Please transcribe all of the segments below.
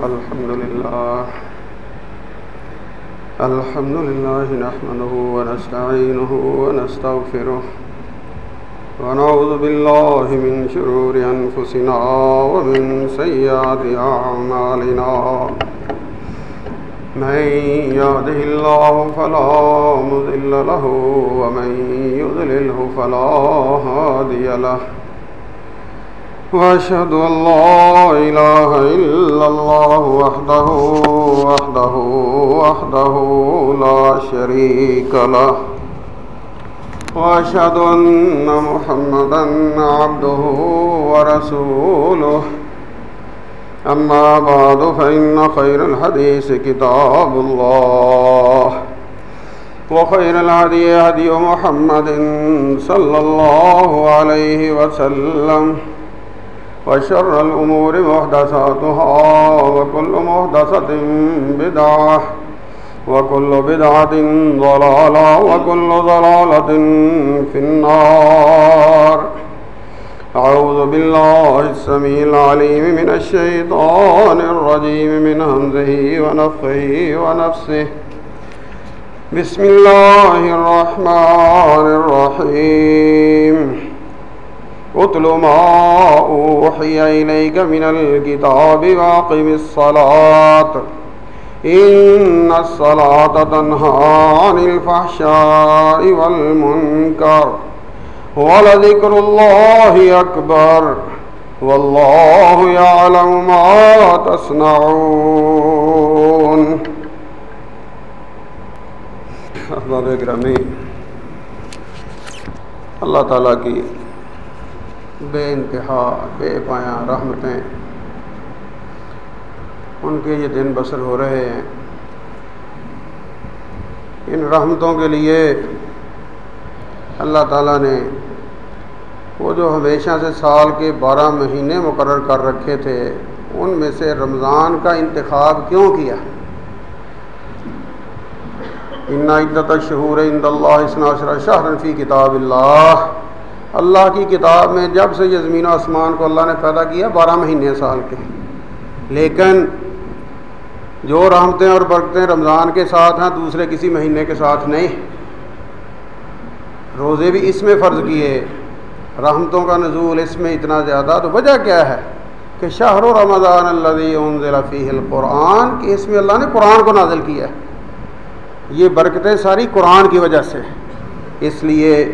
الحمد لله. الحمد لله نحمده ونستعينه ونستغفره ونعوذ بالله من شرور أنفسنا ومن سيئات أعمالنا. من يهده الله فلا مضل له ومن يضلله فلا هادي له. وأشهد أن لا إله إلا الله وحده وحده وحده لا شريك له. وأشهد أن محمدا عبده ورسوله. أما بعد، فإن خير الحديث كتاب الله. وخير الهدي هدي محمد صلى الله عليه وسلم. وشر الأمور محدثاتها وكل محدثة بدعة وكل بدعة ضلالة وكل ضلالة في النار. أعوذ بالله السميع العليم من الشيطان الرجيم من همزه ونفخه ونفسه. بسم الله الرحمن الرحيم. اتل ما أوحي إليك من الكتاب واقم الصلاة. إن الصلاة تنهى عن الفحشاء والمنكر ولذكر الله أكبر والله يعلم ما تصنعون. احباب اکرامی اللہ تعالیٰ کی بے انتہا، بے پایا رحمتیں۔ ان کے یہ دن بسر ہو رہے ہیں۔ ان رحمتوں کے لیے اللہ تعالیٰ نے وہ جو ہمیشہ سے سال کے بارہ مہینے مقرر کر رکھے تھے، ان میں سے رمضان کا انتخاب کیوں کیا؟ ان عدت شہور اند اللہ اسناشر شاہ فی کتاب اللہ اللہ کی کتاب میں جب سے یہ زمین و آسمان کو اللہ نے پیدا کیا بارہ مہینے سال کے۔ لیکن جو رحمتیں اور برکتیں رمضان کے ساتھ ہیں، دوسرے کسی مہینے کے ساتھ نہیں۔ روزے بھی اس میں فرض کیے، رحمتوں کا نزول اس میں اتنا زیادہ۔ تو وجہ کیا ہے؟ کہ شہر و رمضان اللہ فیہ القرآن، کہ اس میں اللہ نے قرآن کو نازل کیا ہے۔ یہ برکتیں ساری قرآن کی وجہ سے۔ اس لیے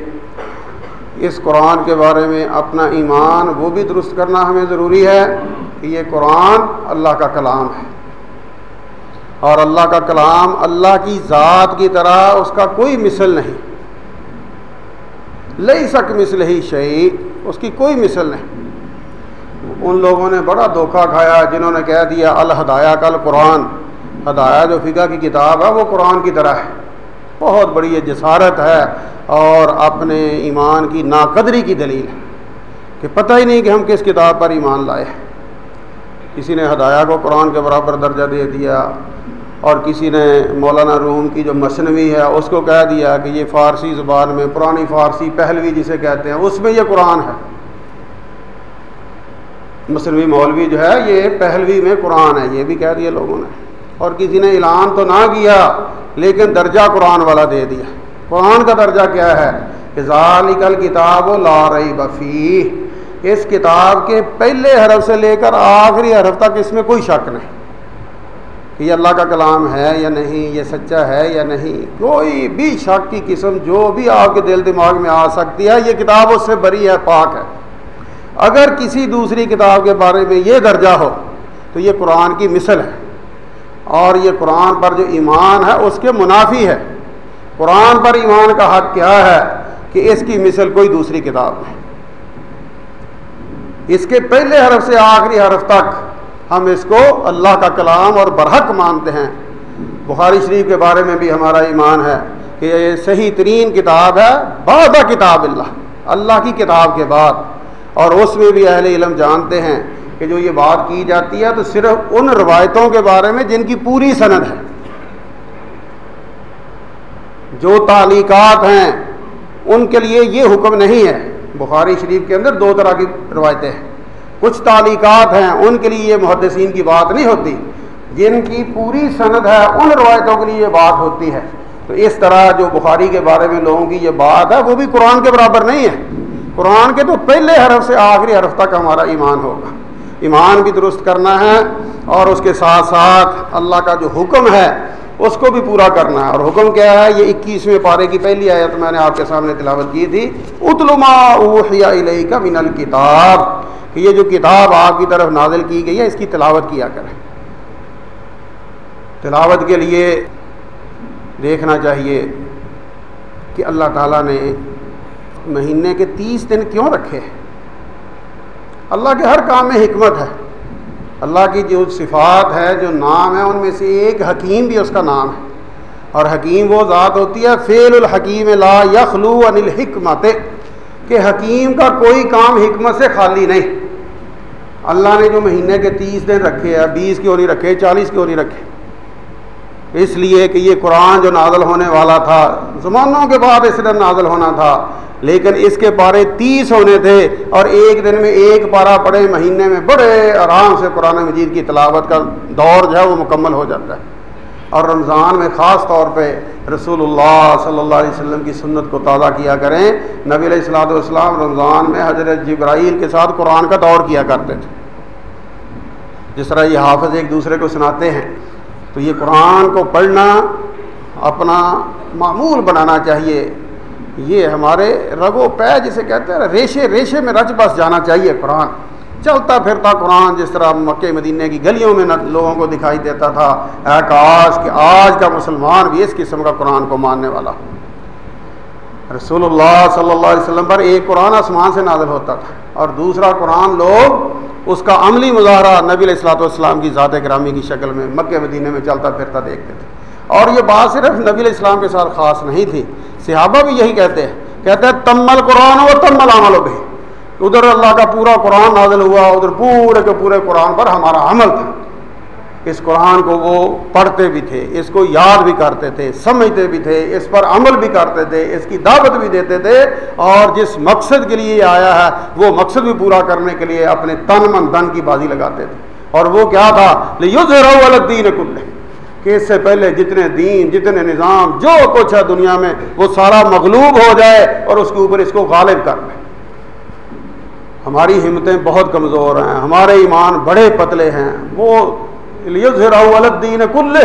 اس قرآن کے بارے میں اپنا ایمان وہ بھی درست کرنا ہمیں ضروری ہے کہ یہ قرآن اللہ کا کلام ہے۔ اور اللہ کا کلام اللہ کی ذات کی طرح اس کا کوئی مثل نہیں۔ لئی سک مثل ہی شعی اس کی کوئی مثل نہیں۔ ان لوگوں نے بڑا دھوکہ کھایا جنہوں نے کہہ دیا الہدایہ کل قرآن ہدایہ جو فقہ کی کتاب ہے وہ قرآن کی طرح ہے۔ بہت بڑی یہ جسارت ہے اور اپنے ایمان کی ناقدری کی دلیل ہے کہ پتہ ہی نہیں کہ ہم کس کتاب پر ایمان لائے ہیں۔ کسی نے ہدایہ کو قرآن کے برابر درجہ دے دیا اور کسی نے مولانا روم کی جو مصنوعی ہے اس کو کہہ دیا کہ یہ فارسی زبان میں پرانی فارسی پہلوی جسے کہتے ہیں، اس میں یہ قرآن ہے۔ مصنوعی مولوی جو ہے، یہ پہلوی میں قرآن ہے، یہ بھی کہہ دیا لوگوں نے۔ اور کسی نے اعلان تو نہ کیا لیکن درجہ قرآن والا دے دیا۔ قرآن کا درجہ کیا ہے؟ کہ ذالکل کتاب و لا رئی بفی اس کتاب کے پہلے حرف سے لے کر آخری حرف تک اس میں کوئی شک نہیں۔ کہ یہ اللہ کا کلام ہے یا نہیں، یہ سچا ہے یا نہیں۔ کوئی بھی شک کی قسم جو بھی آپ کے دل دماغ میں آ سکتی ہے، یہ کتاب اس سے بری ہے، پاک ہے۔ اگر کسی دوسری کتاب کے بارے میں یہ درجہ ہو، تو یہ قرآن کی مثل ہے۔ اور یہ قرآن پر جو ایمان ہے اس کے منافی ہے۔ قرآن پر ایمان کا حق کیا ہے کہ اس کی مثل کوئی دوسری کتاب نہیں۔ اس کے پہلے حرف سے آخری حرف تک ہم اس کو اللہ کا کلام اور برحق مانتے ہیں۔ بخاری شریف کے بارے میں بھی ہمارا ایمان ہے کہ یہ صحیح ترین کتاب ہے، بعد کتاب اللہ۔ اللہ کی کتاب کے بعد۔ اور اس میں بھی اہل علم جانتے ہیں کہ جو یہ بات کی جاتی ہے تو صرف ان روایتوں کے بارے میں جن کی پوری سند ہے۔ جو تعلیقات ہیں، ان کے لیے یہ حکم نہیں ہے۔ بخاری شریف کے اندر دو طرح کی روایتیں ہیں۔ کچھ تعلیقات ہیں، ان کے لیے یہ محدثین کی بات نہیں ہوتی۔ جن کی پوری سند ہے، ان روایتوں کے لیے یہ بات ہوتی ہے۔ تو اس طرح جو بخاری کے بارے میں لوگوں کی یہ بات ہے، وہ بھی قرآن کے برابر نہیں ہے۔ قرآن کے تو پہلے حرف سے آخری حرف تک ہمارا ایمان ہوگا۔ ایمان بھی درست کرنا ہے اور اس کے ساتھ ساتھ اللہ کا جو حکم ہے، اس کو بھی پورا کرنا ہے۔ اور حکم کیا ہے؟ یہ اکیسویں پارے کی پہلی آیت میں نے آپ کے سامنے تلاوت کی تھی۔ اتلما اوحیا کا من الکتاب۔ کہ یہ جو کتاب آپ کی طرف نازل کی گئی ہے، اس کی تلاوت کیا کریں۔ تلاوت کے لیے دیکھنا چاہیے کہ اللہ تعالیٰ نے مہینے کے تیس دن کیوں رکھے ہیں؟ اللہ کے ہر کام میں حکمت ہے۔ اللہ کی جو صفات ہے جو نام ہے ان میں سے ایک حکیم بھی اس کا نام ہے۔ اور حکیم وہ ذات ہوتی ہے، فعل الحکیم لا یخلو ان الحکمت، کہ حکیم کا کوئی کام حکمت سے خالی نہیں۔ اللہ نے جو مہینے کے تیس دن رکھے ہیں بیس کیوں نہیں رکھے، چالیس کیوں نہیں رکھے اس لیے کہ یہ قرآن جو نازل ہونے والا تھا، زمانوں کے بعد اس دن نازل ہونا تھا، لیکن اس کے پارے تیس ہونے تھے اور ایک دن میں ایک پارا پڑے مہینے میں بڑے آرام سے قرآن مجید کی تلاوت کا دور جو ہے وہ مکمل ہو جاتا ہے۔ اور رمضان میں خاص طور پہ رسول اللہ صلی اللہ علیہ وسلم کی سنت کو تازہ کیا کریں، نبی علیہ السلاۃ والسلام رمضان میں حضرت جبرائیل کے ساتھ قرآن کا دور کیا کرتے تھے۔ جس طرح یہ حافظ ایک دوسرے کو سناتے ہیں۔ تو یہ قرآن کو پڑھنا اپنا معمول بنانا چاہیے۔ یہ ہمارے رگو پے جسے کہتے ہیں، ریشے ریشے میں رچ بس جانا چاہیے قرآن۔ چلتا پھرتا قرآن جس طرح مکہ مدینہ کی گلیوں میں لوگوں کو دکھائی دیتا تھا۔ اے کاش کہ آج کا مسلمان بھی اس قسم کا قرآن کو ماننے والا رسول اللہ صلی اللہ علیہ وسلم پر ایک قرآن آسمان سے نازل ہوتا تھا اور دوسرا قرآن لوگ اس کا عملی مظاہرہ نبی علیہ السلاۃ والسلام کی ذات گرامی کی شکل میں مکہ مدینہ میں چلتا پھرتا دیکھتے تھے اور یہ بات صرف نبی علیہ السلام کے ساتھ خاص نہیں تھی صحابہ بھی یہی کہتے ہیں کہتے ہیں تمل قرآن و تمل عمل بھی ادھر اللہ کا پورا قرآن نازل ہوا، ادھر پورے کے پورے قرآن پر ہمارا عمل تھا۔ اس قرآن کو وہ پڑھتے بھی تھے، اس کو یاد بھی کرتے تھے، سمجھتے بھی تھے، اس پر عمل بھی کرتے تھے، اس کی دعوت بھی دیتے تھے۔ اور جس مقصد کے لیے آیا ہے، وہ مقصد بھی پورا کرنے کے لیے اپنے تن من دن کی بازی لگاتے تھے۔ اور وہ کیا تھا؟ الدین کل کہ اس سے پہلے جتنے دین، جتنے نظام، جو کچھ ہے دنیا میں، وہ سارا مغلوب ہو جائے اور اس کے اوپر اس کو غالب کر لے۔ ہماری ہمتیں بہت کمزور ہیں، ہمارے ایمان بڑے پتلے ہیں، وہ الدین کل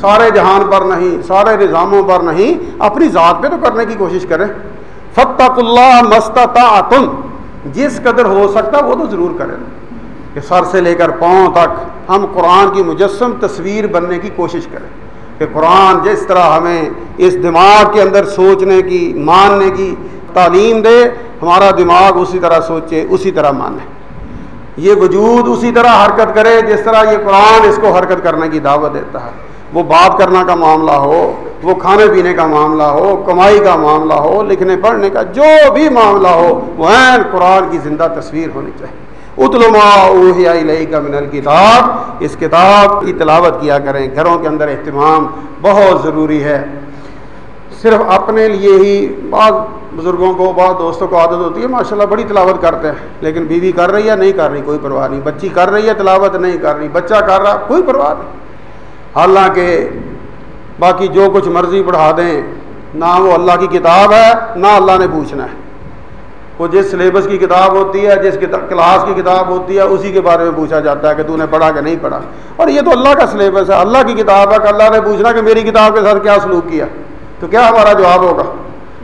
سارے جہان پر نہیں، سارے نظاموں پر نہیں، اپنی ذات پہ تو کرنے کی کوشش کریں۔ فتق اللہ مستتا تم جس قدر ہو سکتا وہ تو ضرور کریں۔ کہ سر سے لے کر پاؤں تک ہم قرآن کی مجسم تصویر بننے کی کوشش کریں۔ کہ قرآن جس طرح ہمیں اس دماغ کے اندر سوچنے کی، ماننے کی تعلیم دے، ہمارا دماغ اسی طرح سوچے، اسی طرح مانے۔ یہ وجود اسی طرح حرکت کرے جس طرح یہ قرآن اس کو حرکت کرنے کی دعوت دیتا ہے۔ وہ بات کرنا کا معاملہ ہو، وہ کھانے پینے کا معاملہ ہو، کمائی کا معاملہ ہو، لکھنے پڑھنے کا جو بھی معاملہ ہو، وہ عین قرآن کی زندہ تصویر ہونی چاہیے۔ اتلما اوہیا کا من الکتاب، اس کتاب کی تلاوت کیا کریں۔ گھروں کے اندر اہتمام بہت ضروری ہے۔ صرف اپنے لیے ہی، بعض بزرگوں کو بعض دوستوں کو عادت ہوتی ہے، ماشاءاللہ بڑی تلاوت کرتے ہیں، لیکن بیوی کر رہی ہے، نہیں کر رہی، کوئی پرواہ نہیں۔ بچی کر رہی ہے، تلاوت نہیں کر رہی۔ بچہ کر رہا، کوئی پرواہ نہیں۔ حالانکہ باقی جو کچھ مرضی پڑھا دیں، نہ وہ اللہ کی کتاب ہے، نہ اللہ نے پوچھنا ہے۔ وہ جس سلیبس کی کتاب ہوتی ہے، جس کلاس کی کتاب ہوتی ہے، اسی کے بارے میں پوچھا جاتا ہے کہ تو نے پڑھا کہ نہیں پڑھا۔ اور یہ تو اللہ کا سلیبس ہے، اللہ کی کتاب ہے کہ اللہ نے پوچھنا کہ میری کتاب کے ساتھ کیا سلوک کیا۔ تو کیا ہمارا جواب ہوگا؟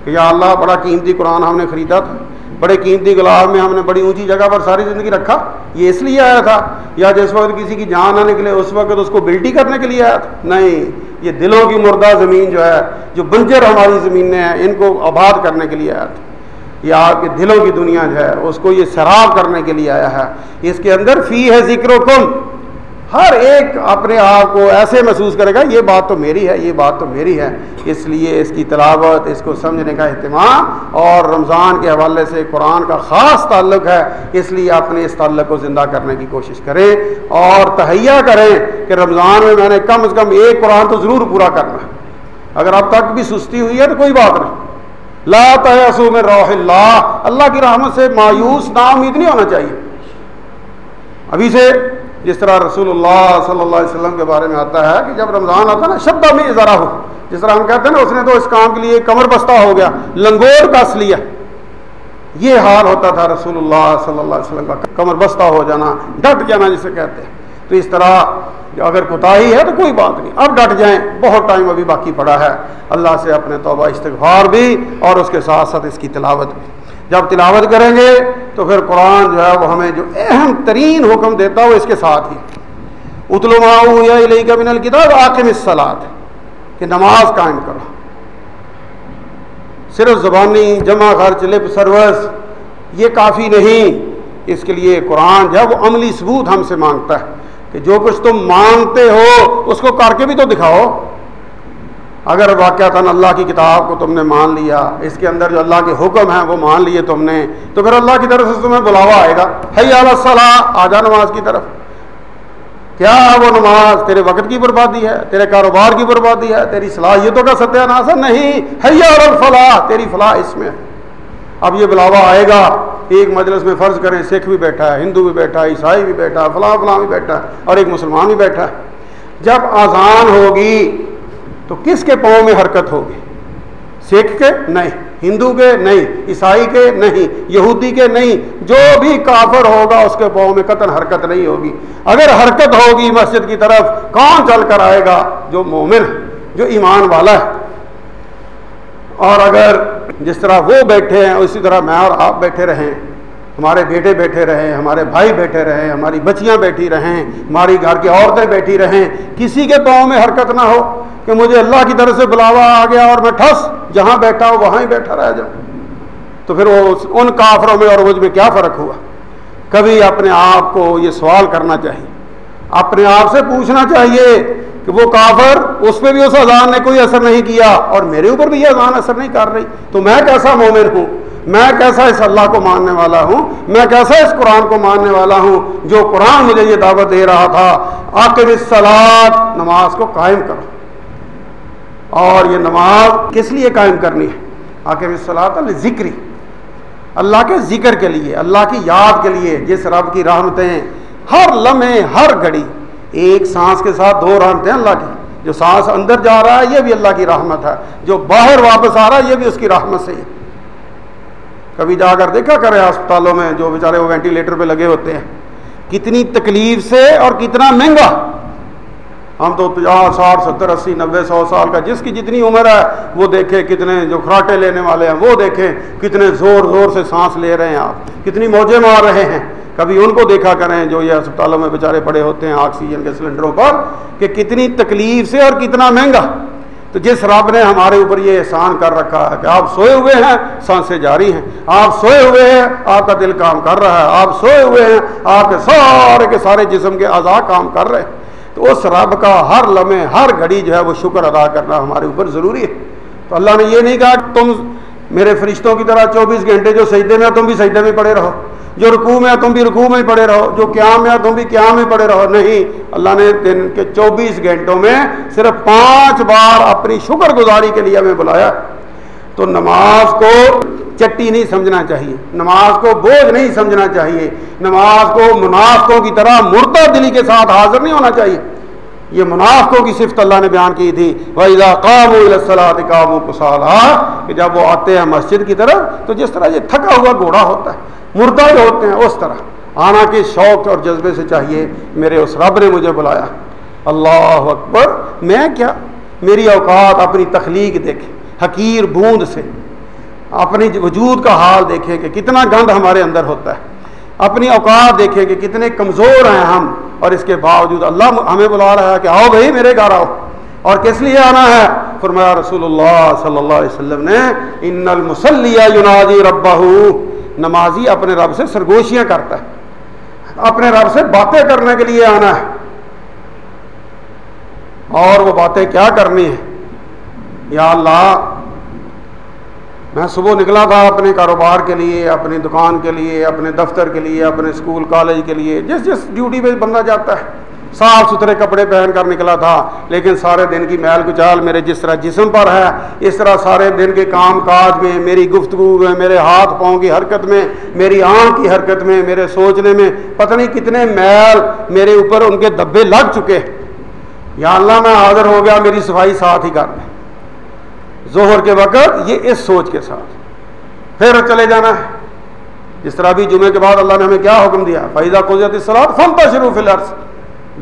کہ یا اللہ بڑا قیمتی قرآن ہم نے خریدا تھا، بڑے قیمتی گلاب میں ہم نے بڑی اونچی جگہ پر ساری زندگی رکھا، یہ اس لیے آیا تھا۔ یا جس وقت کسی کی جان آنے کے لیے اس وقت اس کو بلٹی کرنے کے لیے آیا تھا۔ نہیں، یہ دلوں کی مردہ زمین جو ہے، جو بنجر ہماری زمینیں ہیں ان کو آباد کرنے کے لیے آیا تھا۔ یہ آپ کے دلوں کی دنیا جو ہے، اس کو یہ سراب کرنے کے لیے آیا ہے۔ اس کے اندر فی ہے ذکر و کم ہر ایک اپنے آپ کو ایسے محسوس کرے گا، یہ بات تو میری ہے، یہ بات تو میری ہے۔ اس لیے اس کی تلاوت، اس کو سمجھنے کا اہتمام اور رمضان کے حوالے سے قرآن کا خاص تعلق ہے۔ اس لیے اپنے اس تعلق کو زندہ کرنے کی کوشش کریں اور تہیا کریں کہ رمضان میں میں نے کم از کم ایک قرآن تو ضرور پورا کرنا ہے۔ اگر اب تک بھی سستی ہوئی ہے تو کوئی بات نہیں۔ لا تیسو میں روح اللہ۔ اللہ کی رحمت سے مایوس نا امید نہیں ہونا چاہیے۔ ابھی سے جس طرح رسول اللہ صلی اللہ علیہ وسلم کے بارے میں آتا ہے کہ جب رمضان آتا ہے نا، شدہ میں ذرا ہو۔ جس طرح ہم کہتے ہیں نا، اس نے تو اس کام کے لیے کمر بستہ ہو گیا، لنگور کس لیا۔ یہ حال ہوتا تھا رسول اللہ صلی اللہ علیہ وسلم کا، کمر بستہ ہو جانا، ڈٹ جانا جسے کہتے ہیں۔ تو اس طرح اگر کوتاہی ہے تو کوئی بات نہیں۔ اب ڈٹ جائیں، بہت ٹائم ابھی باقی پڑا ہے۔ اللہ سے اپنے توبہ، استغفار بھی اور اس کے ساتھ ساتھ اس کی تلاوت بھی۔ جب تلاوت کریں گے تو پھر قرآن جو ہے وہ ہمیں جو اہم ترین حکم دیتا وہ اس کے ساتھ ہی اتلو یا علیہ کا بن الکتاب آخم الصلاط کہ نماز قائم کرو۔ صرف زبانی جمع خرچ، لپ سروس، یہ کافی نہیں۔ اس کے لیے قرآن جو ہے وہ عملی ثبوت ہم سے مانگتا ہے کہ جو کچھ تم مانتے ہو اس کو کر کے بھی تو دکھاؤ۔ اگر واقعات اللہ کی کتاب کو تم نے مان لیا، اس کے اندر جو اللہ کے حکم ہیں وہ مان لیے تم نے، تو پھر اللہ کی طرف سے تمہیں بلاوا آئے گا۔ حی صلاح آ جا نماز کی طرف۔ کیا ہے وہ نماز؟ تیرے وقت کی بربادی ہے، تیرے کاروبار کی بربادی ہے، تیری صلاحیتوں کا ستیہ ناسر نہیں۔ حیا الفلاح، تیری فلاح اس میں اب یہ بلاوا آئے گا۔ ایک مجلس میں فرض کریں، سکھ بھی بیٹھا ہے، ہندو بھی بیٹھا ہے، عیسائی بھی بیٹھا ہے، فلاں فلاں بھی بیٹھا ہے اور ایک مسلمان بھی بیٹھا ہے۔ جب آزان ہوگی تو کس کے پاؤں میں حرکت ہوگی؟ سکھ کے؟ نہیں. ہندو کے؟ نہیں. عیسائی کے؟ نہیں. یہودی کے؟ نہیں. جو بھی کافر ہوگا اس کے پاؤں میں قطن حرکت نہیں ہوگی. اگر حرکت ہوگی مسجد کی طرف، کون چل کر آئے گا؟ جو مومن جو ایمان والا ہے. اور اگر جس طرح وہ بیٹھے ہیں، اسی طرح میں اور آپ بیٹھے رہیں. ہمارے بیٹے بیٹھے رہیں، ہمارے بھائی بیٹھے رہیں، ہماری بچیاں بیٹھی رہیں، ہماری گھر کی عورتیں بیٹھی رہیں، کسی کے پاؤں میں حرکت نہ ہو. کہ مجھے اللہ کی طرف سے بلاوا آ گیا اور میں ٹھس، جہاں بیٹھا ہوں وہاں ہی بیٹھا رہ جاؤں۔ تو پھر وہ ان کافروں میں اور مجھ میں کیا فرق ہوا؟ کبھی اپنے آپ کو یہ سوال کرنا چاہیے۔ اپنے آپ سے پوچھنا چاہیے کہ وہ کافر اس پہ بھی اس اذان نے کوئی اثر نہیں کیا اور میرے اوپر بھی یہ اذان اثر نہیں کر رہی۔ تو میں کیسا مومن ہوں؟ میں کیسا اس اللہ کو ماننے والا ہوں؟ میں کیسا اس قرآن کو ماننے والا ہوں جو قرآن مجھے یہ دعوت دے رہا تھا؟ آخر سلاد نماز کو قائم کرو۔ اور یہ نماز کس لیے قائم کرنی ہے؟ آخر سلاد ذکری اللہ کے ذکر کے لیے، اللہ کی یاد کے لیے، جس رب کی رحمتیں ہر لمحے، ہر گھڑی، ایک سانس کے ساتھ دو رحمتیں اللہ کی۔ جو سانس اندر جا رہا ہے، یہ بھی اللہ کی رحمت ہے۔ جو باہر واپس آ رہا ہے، یہ بھی اس کی رحمت سے۔ ہے کبھی جا کر دیکھا کرے اسپتالوں میں، جو بیچارے وہ وینٹیلیٹر پہ لگے ہوتے ہیں۔ کتنی تکلیف سے اور کتنا مہنگا۔ ہم تو پچاس، ساٹھ، ستر، اسی نبے سو سال کا جس کی جتنی عمر ہے، وہ دیکھے کتنے جو کھراٹے لینے والے ہیں، وہ دیکھیں کتنے زور زور سے سانس لے رہے ہیں آپ، کتنی موجیں مار رہے ہیں۔ کبھی ان کو دیکھا کریں جو یہ اسپتالوں میں بیچارے پڑے ہوتے ہیں آکسیجن کے سلنڈروں پر، کہ کتنی تکلیف سے اور کتنا مہنگا۔ تو جس رب نے ہمارے اوپر یہ احسان کر رکھا ہے کہ آپ سوئے ہوئے ہیں، سانسیں جاری ہیں۔ آپ سوئے ہوئے ہیں، آپ کا دل کام کر رہا ہے۔ آپ سوئے ہوئے ہیں، آپ کے سارے کے سارے جسم کے اعضاء کام کر رہے ہیں۔ تو اس رب کا ہر لمحے، ہر گھڑی جو ہے وہ شکر ادا کرنا ہمارے اوپر ضروری ہے۔ تو اللہ نے یہ نہیں کہا کہ تم میرے فرشتوں کی طرح چوبیس گھنٹے جو سجدے میں تم بھی سجدے میں پڑے رہو۔ جو رکوع میں تم بھی رکوع میں پڑے رہو۔ جو قیام میں تم بھی قیام میں پڑے رہو۔ نہیں، اللہ نے دن کے چوبیس گھنٹوں میں صرف پانچ بار اپنی شکر گزاری کے لیے ہمیں بلایا۔ تو نماز کو چٹی نہیں سمجھنا چاہیے۔ نماز کو بوجھ نہیں سمجھنا چاہیے۔ نماز کو منافقوں کی طرح مردہ دلی کے ساتھ حاضر نہیں ہونا چاہیے۔ یہ منافقوں کی صفت اللہ نے بیان کی تھی۔ وَإِذَا قَامُوا إِلَى الصَّلَاةِ قَامُوا كُسَالَىٰ کہ جب وہ آتے ہیں مسجد کی طرف، تو جس طرح یہ تھکا ہوا گھوڑا ہوتا ہے، مردہ جو ہوتے ہیں اس طرح۔ آنا کے شوق اور جذبے سے چاہیے۔ میرے اس رب نے مجھے بلایا۔ اللہ اکبر، میں کیا؟ میری اوقات اپنی تخلیق دیکھے، حقیر بوند سے۔ اپنی وجود کا حال دیکھیں کہ کتنا گند ہمارے اندر ہوتا ہے۔ اپنی اوقات دیکھیں کہ کتنے کمزور ہیں ہم اور اس کے باوجود اللہ ہمیں بلا رہا ہے کہ آؤ بھائی میرے گھر آؤ۔ اور کس لیے آنا ہے؟ فرمایا رسول اللہ صلی اللہ علیہ وسلم نے، ان المسلیہ ینادی ربہ نمازی اپنے رب سے سرگوشیاں کرتا ہے۔ اپنے رب سے باتیں کرنے کے لیے آنا ہے۔ اور وہ باتیں کیا کرنی ہیں؟ یا اللہ میں صبح نکلا تھا اپنے کاروبار کے لیے، اپنی دکان کے لیے، اپنے دفتر کے لیے، اپنے اسکول کالج کے لیے۔ جس جس ڈیوٹی پہ بندہ جاتا ہے، صاف ستھرے کپڑے پہن کر نکلا تھا۔ لیکن سارے دن کی میل کچال میرے جس طرح جسم پر ہے، اس طرح سارے دن کے کام کاج میں، میری گفتگو میں، میرے ہاتھ پاؤں کی حرکت میں، میری آنکھ کی حرکت میں، میرے سوچنے میں، پتہ نہیں کتنے میل میرے اوپر ان کے دبے لگ چکے۔ یا اللہ میں حاضر ہو گیا، میری صفائی ساتھ ہی کر۔ دیں ظہر کے وقت یہ اس سوچ کے ساتھ۔ پھر چلے جانا ہے۔ جس طرح بھی جمعے کے بعد اللہ نے ہمیں کیا حکم دیا؟ فائدہ قزیت السلام فلتا شروع فلرس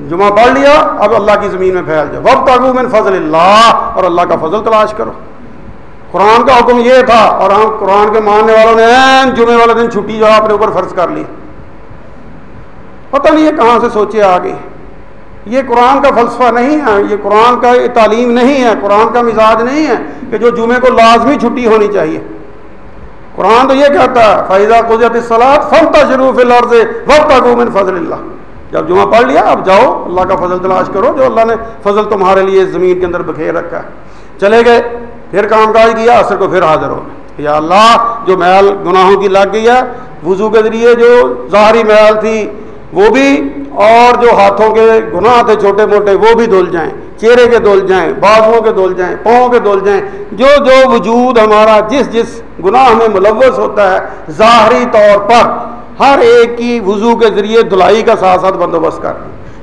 جمعہ پڑھ لیا، اب اللہ کی زمین میں پھیل جاؤ۔ وقت آگو من فضل اللہ اور اللہ کا فضل تلاش کرو۔ قرآن کا حکم یہ تھا، اور ہم قرآن کے ماننے والوں نے جمعے والے دن چھٹی جو اپنے اوپر فرض کر لی۔ پتہ نہیں یہ کہاں سے سوچے آگے۔ یہ قرآن کا فلسفہ نہیں ہے، یہ قرآن کا تعلیم نہیں ہے، قرآن کا مزاج نہیں ہے کہ جو جمعے کو لازمی چھٹی ہونی چاہیے۔ قرآن تو یہ کہتا ہے فائدہ قدرت الصلاط فلتا شروف العرض وقت من فضل اللہ جب جمعہ پڑھ لیا، اب جاؤ، اللہ کا فضل تلاش کرو، جو اللہ نے فضل تمہارے لیے زمین کے اندر بکھیر رکھا ہے۔ چلے گئے، پھر کام کاج کیا، اثر کو پھر حاضر ہو گئے۔ یا اللہ، جو محل گناہوں کی لگ گئی ہے، وضو کے ذریعے جو ظاہری محل تھی وہ بھی اور جو ہاتھوں کے گناہ تھے چھوٹے موٹے، وہ بھی دھل جائیں۔ چہرے کے دھل جائیں، بازوؤں کے دھل جائیں، پاؤں کے دھل جائیں۔ جو جو وجود ہمارا، جس جس گناہ میں ملوث ہوتا ہے، ظاہری طور پر ہر ایک کی وضو کے ذریعے دھلائی کا ساتھ ساتھ بندوبست کر۔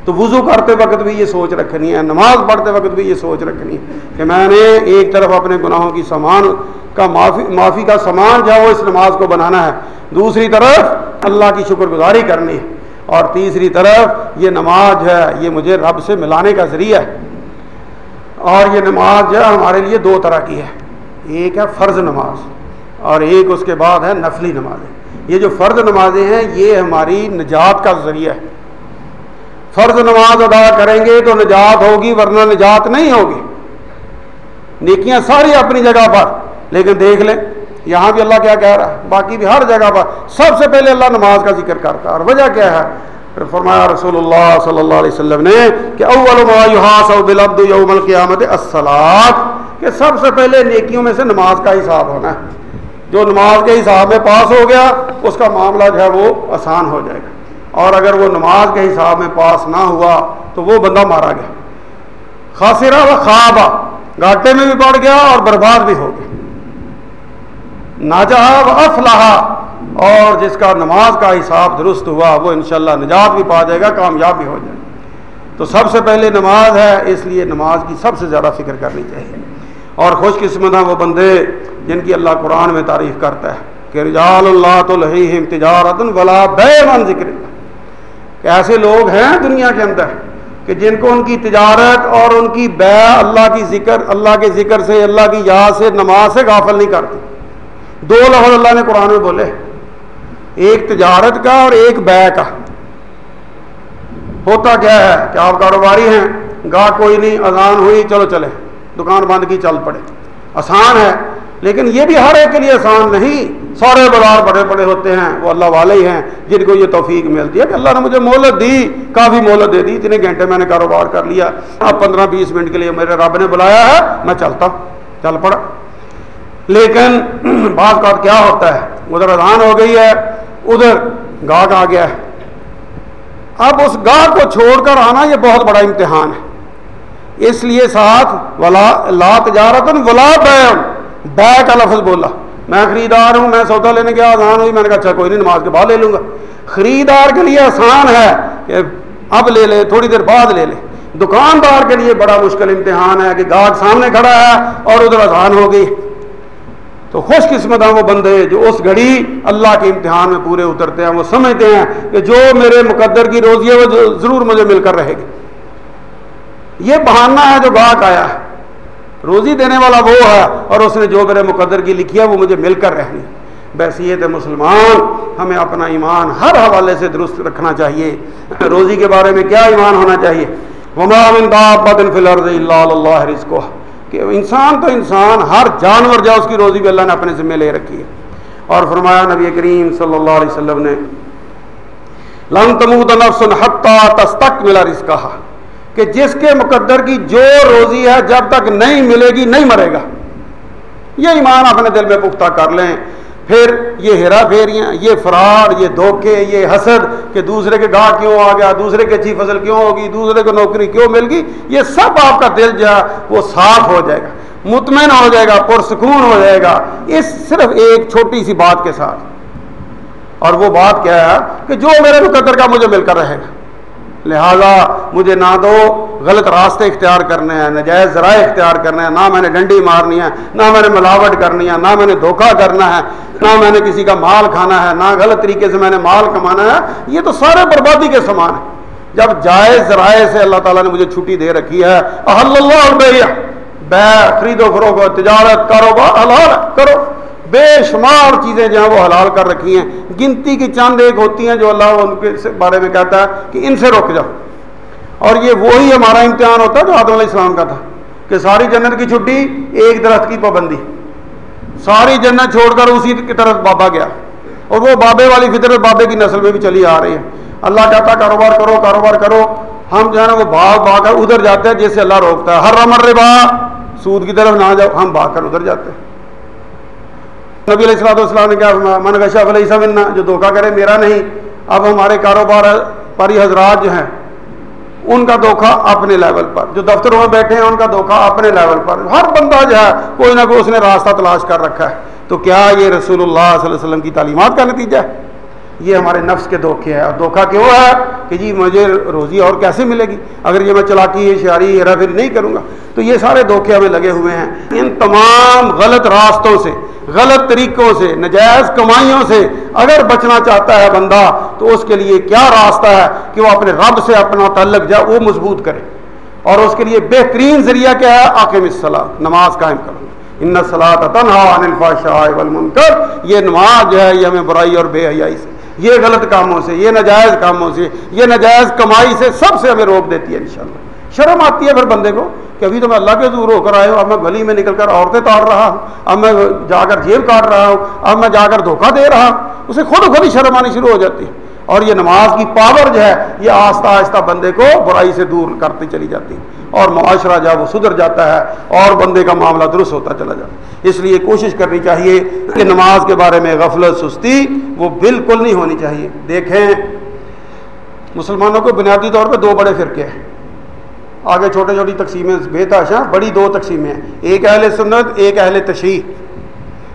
تو وضو کرتے وقت بھی یہ سوچ رکھنی ہے، نماز پڑھتے وقت بھی یہ سوچ رکھنی ہے کہ میں نے ایک طرف اپنے گناہوں کی سامان کا معافی معافی کا سامان جو ہے وہ اس نماز کو بنانا ہے۔ دوسری طرف اللہ کی شکر گزاری کرنی ہے۔ اور تیسری طرف یہ نماز ہے، یہ مجھے رب سے ملانے کا ذریعہ ہے۔ اور یہ نماز جو ہے ہمارے لیے دو طرح کی ہے۔ ایک ہے فرض نماز اور ایک اس کے بعد ہے نفلی نمازیں یہ جو فرض نمازیں ہیں، یہ ہماری نجات کا ذریعہ ہے۔ فرض نماز ادا کریں گے تو نجات ہوگی، ورنہ نجات نہیں ہوگی۔ نیکیاں ساری اپنی جگہ پر، لیکن دیکھ لیں۔ یہاں بھی اللہ کیا کہہ رہا ہے؟ باقی بھی ہر جگہ پر سب سے پہلے اللہ نماز کا ذکر کرتا ہے۔ اور وجہ کیا ہے؟ پھر فرمایا رسول اللہ صلی اللہ علیہ وسلم نے کہ اول ما یحاسب بالعبد یوم القیامت الصلاۃ، کہ سب سے پہلے نیکیوں میں سے نماز کا حساب ہونا ہے۔ جو نماز کے حساب میں پاس ہو گیا، اس کا معاملہ جو ہے وہ آسان ہو جائے گا۔ اور اگر وہ نماز کے حساب میں پاس نہ ہوا، تو وہ بندہ مارا گیا۔ خاصرہ و خوابہ گاٹے میں بھی بڑھ گیا اور برباد بھی ہو گیا۔ ناجہ افلاح اور جس کا نماز کا حساب درست ہوا، وہ انشاءاللہ نجات بھی پا جائے گا، کامیاب بھی ہو جائے گا۔ تو سب سے پہلے نماز ہے، اس لیے نماز کی سب سے زیادہ فکر کرنی چاہیے۔ اور خوش قسمت ہیں وہ بندے جن کی اللہ قرآن میں تعریف کرتا ہے کہ رجال اللہ تو لہیم تجارت ولا بے من ذکر کہ ایسے لوگ ہیں دنیا کے اندر کہ جن کو ان کی تجارت اور ان کی بے اللہ کی ذکر، اللہ کے ذکر سے، اللہ کی یاد سے، نماز سے غافل نہیں کرتی دو لفظ اللہ نے قرآن میں بولے، ایک تجارت کا اور ایک بے کا۔ ہوتا کیا ہے کہ آپ کاروباری ہیں، گاہ کوئی نہیں، اذان ہوئی، چلو چلے۔ دکان بند کی چل پڑے۔ آسان ہے، لیکن یہ بھی ہر ایک کے لیے آسان نہیں۔ سارے بازار بڑے بڑے ہوتے ہیں، وہ اللہ والے ہی ہیں، جن کو یہ توفیق ملتی ہے کہ اللہ نے مجھے مہلت دی، کافی مہلت دے دی۔ اتنے گھنٹے میں نے کاروبار کر لیا۔ اب پندرہ بیس منٹ کے لیے میرے رب نے بلایا ہے، میں چلتا چل پڑا۔ لیکن بعض کا کیا ہوتا ہے؟ ادھر اذان ہو گئی ہے، ادھر گاہک آ گیا ہے۔ اب اس گاہ کو چھوڑ کر آنا یہ بہت بڑا امتحان ہے۔ اس لیے ساتھ ولا لا تجارت ولا بیم بے کا لفظ بولا۔ میں خریدار ہوں، میں سودا لینے گیا آسان ہوئی، میں نے کہا اچھا کوئی نہیں، نماز کے بعد لے لوں گا۔ خریدار کے لیے آسان ہے کہ اب لے لے، تھوڑی دیر بعد لے لے۔ دکاندار کے لیے بڑا مشکل امتحان ہے کہ گاہک سامنے کھڑا ہے اور ادھر آسان ہو گئی۔ تو خوش قسمت ہیں وہ بندے جو اس گھڑی اللہ کے امتحان میں پورے اترتے ہیں، وہ سمجھتے ہیں کہ جو میرے مقدر کی روزی ہے وہ ضرور مجھے مل کر رہے گی۔ یہ بہانہ ہے جو گاہک آیا ہے۔ روزی دینے والا وہ ہے اور اس نے جو میرے مقدر کی لکھی ہے وہ مجھے مل کر رہنی۔ بحثیت مسلمان، ہمیں اپنا ایمان ہر حوالے سے درست رکھنا چاہیے۔ روزی کے بارے میں کیا ایمان ہونا چاہیے؟ وما من دابت فی الارض الا اللہ رزقها کہ انسان تو انسان، ہر جانور جا اس کی روزی بھی اللہ نے اپنے ذمہ لے رکھی ہے۔ اور فرمایا نبی کریم صلی اللہ علیہ وسلم نے، لن تموت نفس حتی تستکمل رزقها کہ جس کے مقدر کی جو روزی ہے جب تک نہیں ملے گی، نہیں مرے گا۔ یہ ایمان اپنے دل میں پختہ کر لیں۔ پھر یہ ہیرا پھیریاں، یہ فرار، یہ دھوکے، یہ حسد کہ دوسرے کے گاہ کیوں آ گیا، دوسرے کے اچھی فصل کیوں ہوگی، دوسرے کو نوکری کیوں مل گئی؟ یہ سب آپ کا دل جو ہے وہ صاف ہو جائے گا، مطمئن ہو جائے گا، پرسکون ہو جائے گا، اس صرف ایک چھوٹی سی بات کے ساتھ۔ اور وہ بات کیا ہے کہ جو میرے مقدر کا مجھے مل کر رہے گا۔ لہذا مجھے نہ دو غلط راستے اختیار کرنے ہیں، نجائز ذرائع اختیار کرنے ہیں، نہ میں نے ڈنڈی مارنی ہے، نہ میں نے ملاوٹ کرنی ہے، نہ میں نے دھوکہ کرنا ہے، نہ میں نے کسی کا مال کھانا ہے، نہ غلط طریقے سے میں نے مال کمانا ہے، یہ تو سارے بربادی کے سامان ہیں۔ جب جائز ذرائع سے اللہ تعالیٰ نے مجھے چھٹی دے رکھی ہے اللہ بے خرید و فروغ تجارت کاروبار حلال کرو۔ بے شمار چیزیں جو ہیں وہ حلال کر رکھی ہیں۔ گنتی کی چاند ایک ہوتی ہیں جو اللہ ان کے بارے میں کہتا ہے کہ ان سے رک جاؤ۔ اور یہ وہی ہمارا امتحان ہوتا ہے جو آدم علیہ السلام کا تھا، کہ ساری جنت کی چھٹی ایک درخت کی پابندی۔ ساری جنت چھوڑ کر اسی کی طرف بابا گیا۔ اور وہ بابے والی فطرت بابے کی نسل میں بھی چلی آ رہی ہے۔ اللہ کہتا کاروبار کرو کاروبار کرو۔ ہم جو ہے نا وہ بھاگ بھاگ کر ادھر جاتے ہیں، جیسے اللہ روکتا ہے۔ ہر رمر ربا سود کی طرف نہ جاؤ، ہم بھاگ کر ادھر جاتے ہیں۔ نبی علیہ السلام والسلام نے کہا من گشا علیہ سمنا جو دھوکہ کرے، میرا نہیں۔ اب ہمارے کاروبار پاری حضرات جو ہیں ان کا دھوکہ اپنے لیول پر۔ جو دفتروں میں بیٹھے ہیں، ان کا دھوکہ اپنے لیول پر۔ ہر بندہ جو ہے، کوئی نہ کوئی اس نے راستہ تلاش کر رکھا ہے۔ تو کیا یہ رسول اللہ صلی اللہ علیہ وسلم کی تعلیمات کا نتیجہ ہے؟ یہ ہمارے نفس کے دھوکے ہیں۔ اور دھوکہ کیوں ہے؟ کہ جی مجھے روزی اور کیسے ملے گی؟ اگر یہ میں چلاکی شعری ہیرا پھر نہیں کروں گا۔ تو یہ سارے دھوکے ہمیں لگے ہوئے ہیں۔ ان تمام غلط راستوں سے، غلط طریقوں سے، نجائز کمائیوں سے اگر بچنا چاہتا ہے بندہ تو اس کے لیے کیا راستہ ہے کہ وہ اپنے رب سے اپنا تعلق جائے وہ مضبوط کرے اور اس کے لیے بہترین ذریعہ کیا ہے؟ آکم الصلاح نماز قائم کرو۔ ان صلاح تنہا عن الفاشاء والمنکر۔ یہ نماز جو ہے، یہ ہمیں برائی اور بے حیائی سے، یہ غلط کاموں سے، یہ ناجائز کاموں سے، یہ ناجائز کمائی سے سب سے ہمیں روک دیتی ہے انشاءاللہ۔ شرم آتی ہے پھر بندے کو کہ ابھی تو میں اللہ کے دور ہو کر آئے ہوں، اب میں گلی میں نکل کر عورتیں تاڑ رہا ہوں، اب میں جا کر جیب کاٹ رہا ہوں، اب میں جا کر دھوکہ دے رہا ہوں۔ اسے خود خود ہی شرم آنی شروع ہو جاتی ہے۔ اور یہ نماز کی پاور جو ہے، یہ آہستہ آہستہ بندے کو برائی سے دور کرتی چلی جاتی ہے۔ اور معاشرہ جب وہ سدھر جاتا ہے۔ اور بندے کا معاملہ درست ہوتا چلا جاتا ہے۔ اس لیے کوشش کرنی چاہیے کہ نماز کے بارے میں غفلت، سستی، وہ بالکل نہیں ہونی چاہیے۔ دیکھیں، مسلمانوں کو بنیادی طور پہ دو بڑے فرقے ہیں۔ آگے چھوٹے چھوٹی تقسیمیں، بے تاشا بڑی دو تقسیمیں ہیں۔ ایک اہل سنت، ایک اہل تشریح۔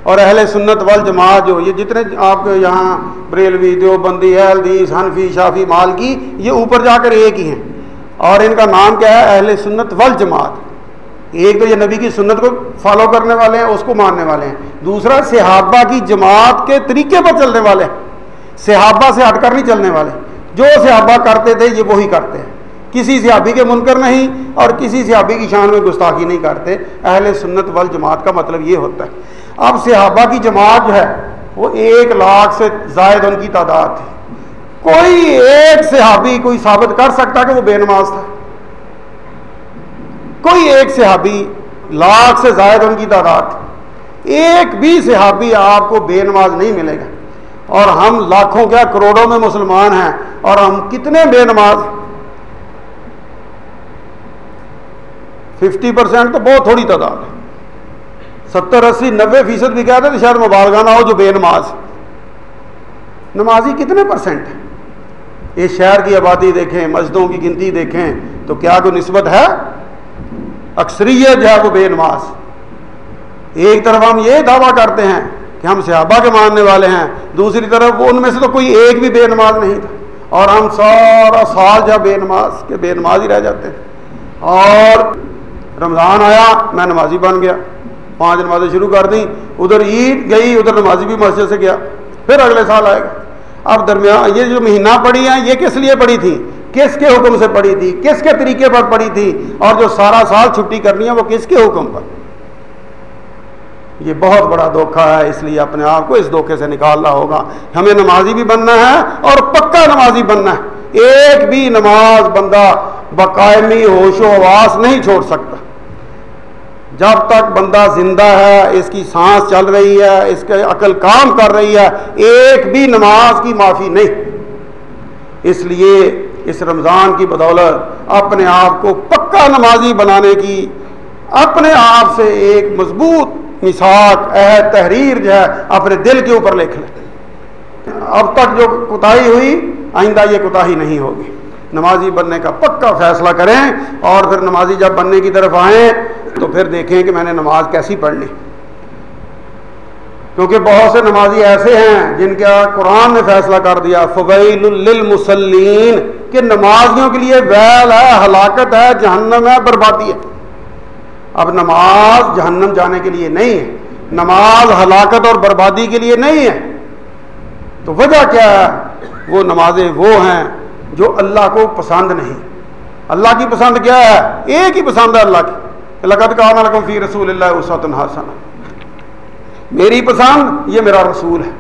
اور اہل سنت وال جماعت جو، یہ جتنے آپ کے یہاں بریلوی، دیوبندی اہل حنفی، شافی، مالکی، یہ اوپر جا کر ایک ہی ہیں۔ اور ان کا نام کیا ہے؟ اہل سنت وال جماعت ایک تو یہ نبی کی سنت کو فالو کرنے والے ہیں، اس کو ماننے والے ہیں۔ دوسرا، صحابہ کی جماعت کے طریقے پر چلنے والے ہیں۔ صحابہ سے ہٹ کر نہیں چلنے والے۔ جو صحابہ کرتے تھے، یہ وہی کرتے ہیں۔ کسی صحابی کے منکر نہیں اور کسی صحابی کی شان میں گستاخی نہیں کرتے۔ اہل سنت وال جماعت کا مطلب یہ ہوتا ہے۔ اب صحابہ کی جماعت جو ہے، وہ ایک لاکھ سے زائد ان کی تعداد تھی۔ کوئی ایک صحابی کوئی ثابت کر سکتا کہ وہ بے نماز تھا۔ کوئی ایک صحابی لاکھ سے زائد ان کی تعداد تھی۔ ایک بھی صحابی آپ کو بے نماز نہیں ملے گا۔ اور ہم لاکھوں کیا کروڑوں میں مسلمان ہیں اور ہم کتنے بے نماز ففٹی پرسینٹ تو بہت تھوڑی تعداد ہے۔ ستر اسی نبے فیصد بھی کہتے تو شاید مبالغہ نہ ہو جو بے نماز۔ نمازی کتنے پرسینٹ ہیں؟ اس شہر کی آبادی دیکھیں، مسجدوں کی گنتی دیکھیں تو کیا کوئی نسبت ہے؟ اکثریت جو ہے وہ بے نماز۔ ایک طرف ہم یہ دعویٰ کرتے ہیں کہ ہم صحابہ کے ماننے والے ہیں، دوسری طرف ان میں سے تو کوئی ایک بھی بے نماز نہیں تھا۔ اور ہم سارا سال جب بے نماز کے بے نماز ہی رہ جاتے ہیں۔ اور رمضان آیا، میں نمازی بن گیا۔ پانچ نمازیں شروع کر دیں، ادھر عید گئی، ادھر نمازی بھی مسجد سے گیا۔ پھر اگلے سال آئے گا۔ اب درمیان یہ جو مہینہ پڑی ہیں، یہ کس لیے پڑی تھی؟ کس کے حکم سے پڑی تھی؟ کس کے طریقے پر پڑی تھی؟ اور جو سارا سال چھٹی کرنی ہے، وہ کس کے حکم پر؟ یہ بہت بڑا دھوکھا ہے، اس لیے اپنے آپ کو اس دھوکے سے نکالنا ہوگا۔ ہمیں نمازی بھی بننا ہے اور پکا نمازی بننا ہے۔ ایک بھی نماز بندہ بقائمی ہوش و آواز نہیں چھوڑ سکتا۔ جب تک بندہ زندہ ہے، اس کی سانس چل رہی ہے، اس کے عقل کام کر رہی ہے، ایک بھی نماز کی معافی نہیں۔ اس لیے اس رمضان کی بدولت اپنے آپ کو پکا نمازی بنانے کی، اپنے آپ سے ایک مضبوط مساق، عہد، تحریر جو ہے، اپنے دل کے اوپر لکھ لیں۔ اب تک جو کوتاہی ہوئی، آئندہ یہ کوتاہی نہیں ہوگی۔ نمازی بننے کا پکا فیصلہ کریں اور پھر نمازی جب بننے کی طرف آئیں تو پھر دیکھیں کہ میں نے نماز کیسی پڑھنی کیونکہ بہت سے نمازی ایسے ہیں جن کا قرآن نے فیصلہ کر دیا فویل للمسلین کہ نمازیوں کے لیے ویل ہے، ہلاکت ہے، جہنم ہے، بربادی ہے۔ اب نماز جہنم جانے کے لیے نہیں ہے۔ نماز ہلاکت اور بربادی کے لیے نہیں ہے۔ تو وجہ کیا ہے؟ وہ نمازیں وہ ہیں جو اللہ کو پسند نہیں۔ اللہ کی پسند کیا ہے؟ ایک ہی پسند ہے اللہ کی۔ لقت کا فی رسول اللہ وسعت حسن میری پسند یہ میرا رسول ہے۔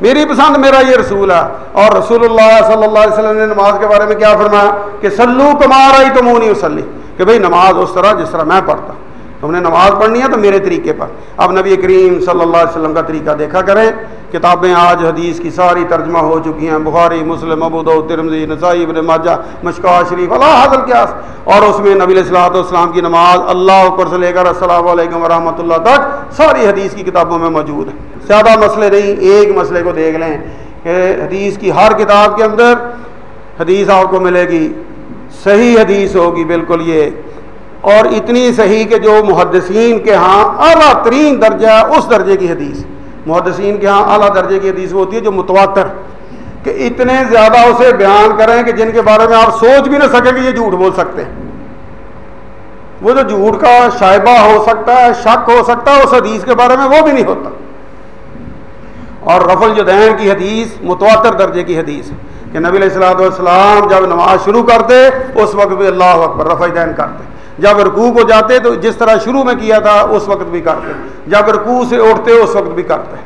میری پسند میرا یہ رسول ہے۔ اور رسول اللہ صلی اللہ علیہ وسلم نے نماز کے بارے میں کیا فرمایا کہ سلو کمار آئی تو مونی وسلی کہ بھائی نماز اس طرح جس طرح میں پڑھتا۔ تم نے نماز پڑھنی ہے تو میرے طریقے پر۔ اب نبی کریم صلی اللہ علیہ وسلم کا طریقہ دیکھا کریں۔ کتابیں آج حدیث کی ساری ترجمہ ہو چکی ہیں۔ بخاری، مسلم ابود ترمزی نسائی، ابن ماجہ مشکا شریف، اللہ حضل کیا۔ اور اس میں نبی الصلاۃ والسلام کی نماز اللہ اوپر سے لے کر السلام علیکم ورحمۃ اللہ تک ساری حدیث کی کتابوں میں موجود ہے۔ زیادہ مسئلے نہیں، ایک مسئلے کو دیکھ لیں کہ حدیث کی ہر کتاب کے اندر حدیث آپ کو ملے گی، صحیح حدیث ہوگی، بالکل یہ اور اتنی صحیح کہ جو محدثین کے ہاں اعلیٰ ترین درجہ ہے، اس درجے کی حدیث۔ محدثین کے ہاں اعلیٰ درجے کی حدیث وہ ہوتی ہے جو متواتر۔ کہ اتنے زیادہ اسے بیان کریں کہ جن کے بارے میں آپ سوچ بھی نہ سکیں کہ یہ جھوٹ بول سکتے ہیں۔ وہ جو جھوٹ کا شائبہ ہو سکتا ہے، شک ہو سکتا ہے، اس حدیث کے بارے میں وہ بھی نہیں ہوتا۔ اور رفل جدین کی حدیث متواتر درجے کی حدیث کہ نبی علیہ السلام والسلام جب نماز شروع کرتے، اس وقت بھی اللہ اکبر رفع دین کرتے۔ جب رکوع کو جاتے تو جس طرح شروع میں کیا تھا، اس وقت بھی کرتے۔ جب رکوع سے اٹھتے، اس وقت بھی کرتے۔